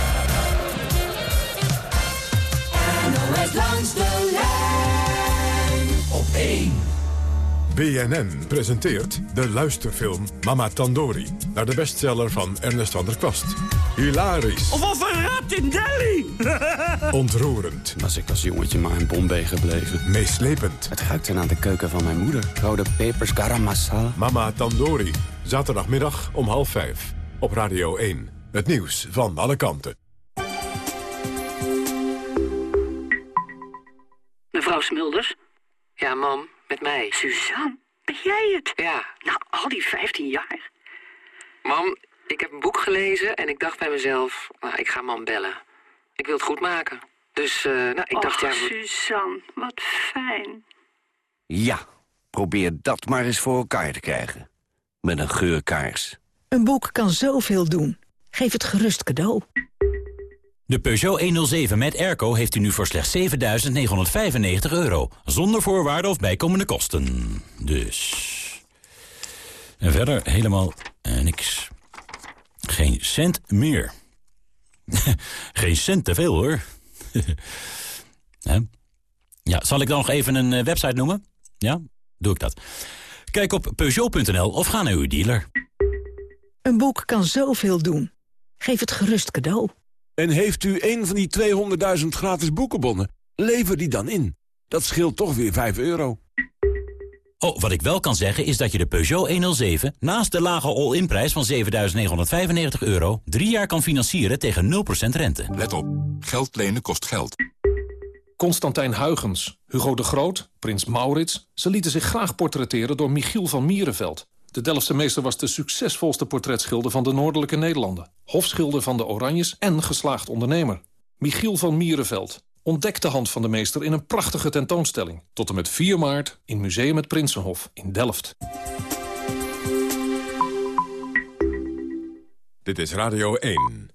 NOS langs de lijn op 1. BNN presenteert de luisterfilm Mama Tandori... naar de bestseller van Ernest van der Kwast. Hilarisch. Of een in Delhi. Ontroerend. Was ik als jongetje maar in Bombay gebleven. Meeslepend. Het ruikt naar de keuken van mijn moeder. Rode pepers, garam masala. Mama Tandori. Zaterdagmiddag om half vijf. Op Radio 1. Het nieuws van alle kanten. Mevrouw Smulders? Ja, mam. Met mij. Suzanne, ben jij het? Ja. Nou, al die 15 jaar. Mam, ik heb een boek gelezen en ik dacht bij mezelf... Nou, ik ga mam bellen. Ik wil het goed maken. Dus, uh, nou, ik Och, dacht... ja. Suzanne, wat fijn. Ja, probeer dat maar eens voor elkaar te krijgen. Met een geurkaars. Een boek kan zoveel doen. Geef het gerust cadeau. De Peugeot 107 met airco heeft u nu voor slechts 7.995 euro. Zonder voorwaarden of bijkomende kosten. Dus... En verder helemaal eh, niks. Geen cent meer. Geen cent te veel, hoor. ja, zal ik dan nog even een uh, website noemen? Ja, doe ik dat. Kijk op Peugeot.nl of ga naar uw dealer. Een boek kan zoveel doen. Geef het gerust cadeau. En heeft u een van die 200.000 gratis boekenbonnen? Lever die dan in. Dat scheelt toch weer 5 euro. Oh, wat ik wel kan zeggen is dat je de Peugeot 107... naast de lage all-in-prijs van 7.995 euro... drie jaar kan financieren tegen 0% rente. Let op. Geld lenen kost geld. Constantijn Huygens, Hugo de Groot, Prins Maurits... ze lieten zich graag portretteren door Michiel van Mierenveld... De Delftse meester was de succesvolste portretschilder van de Noordelijke Nederlanden. Hofschilder van de Oranjes en geslaagd ondernemer. Michiel van Mierenveld. Ontdek de hand van de meester in een prachtige tentoonstelling. Tot en met 4 maart in Museum het Prinsenhof in Delft. Dit is Radio 1.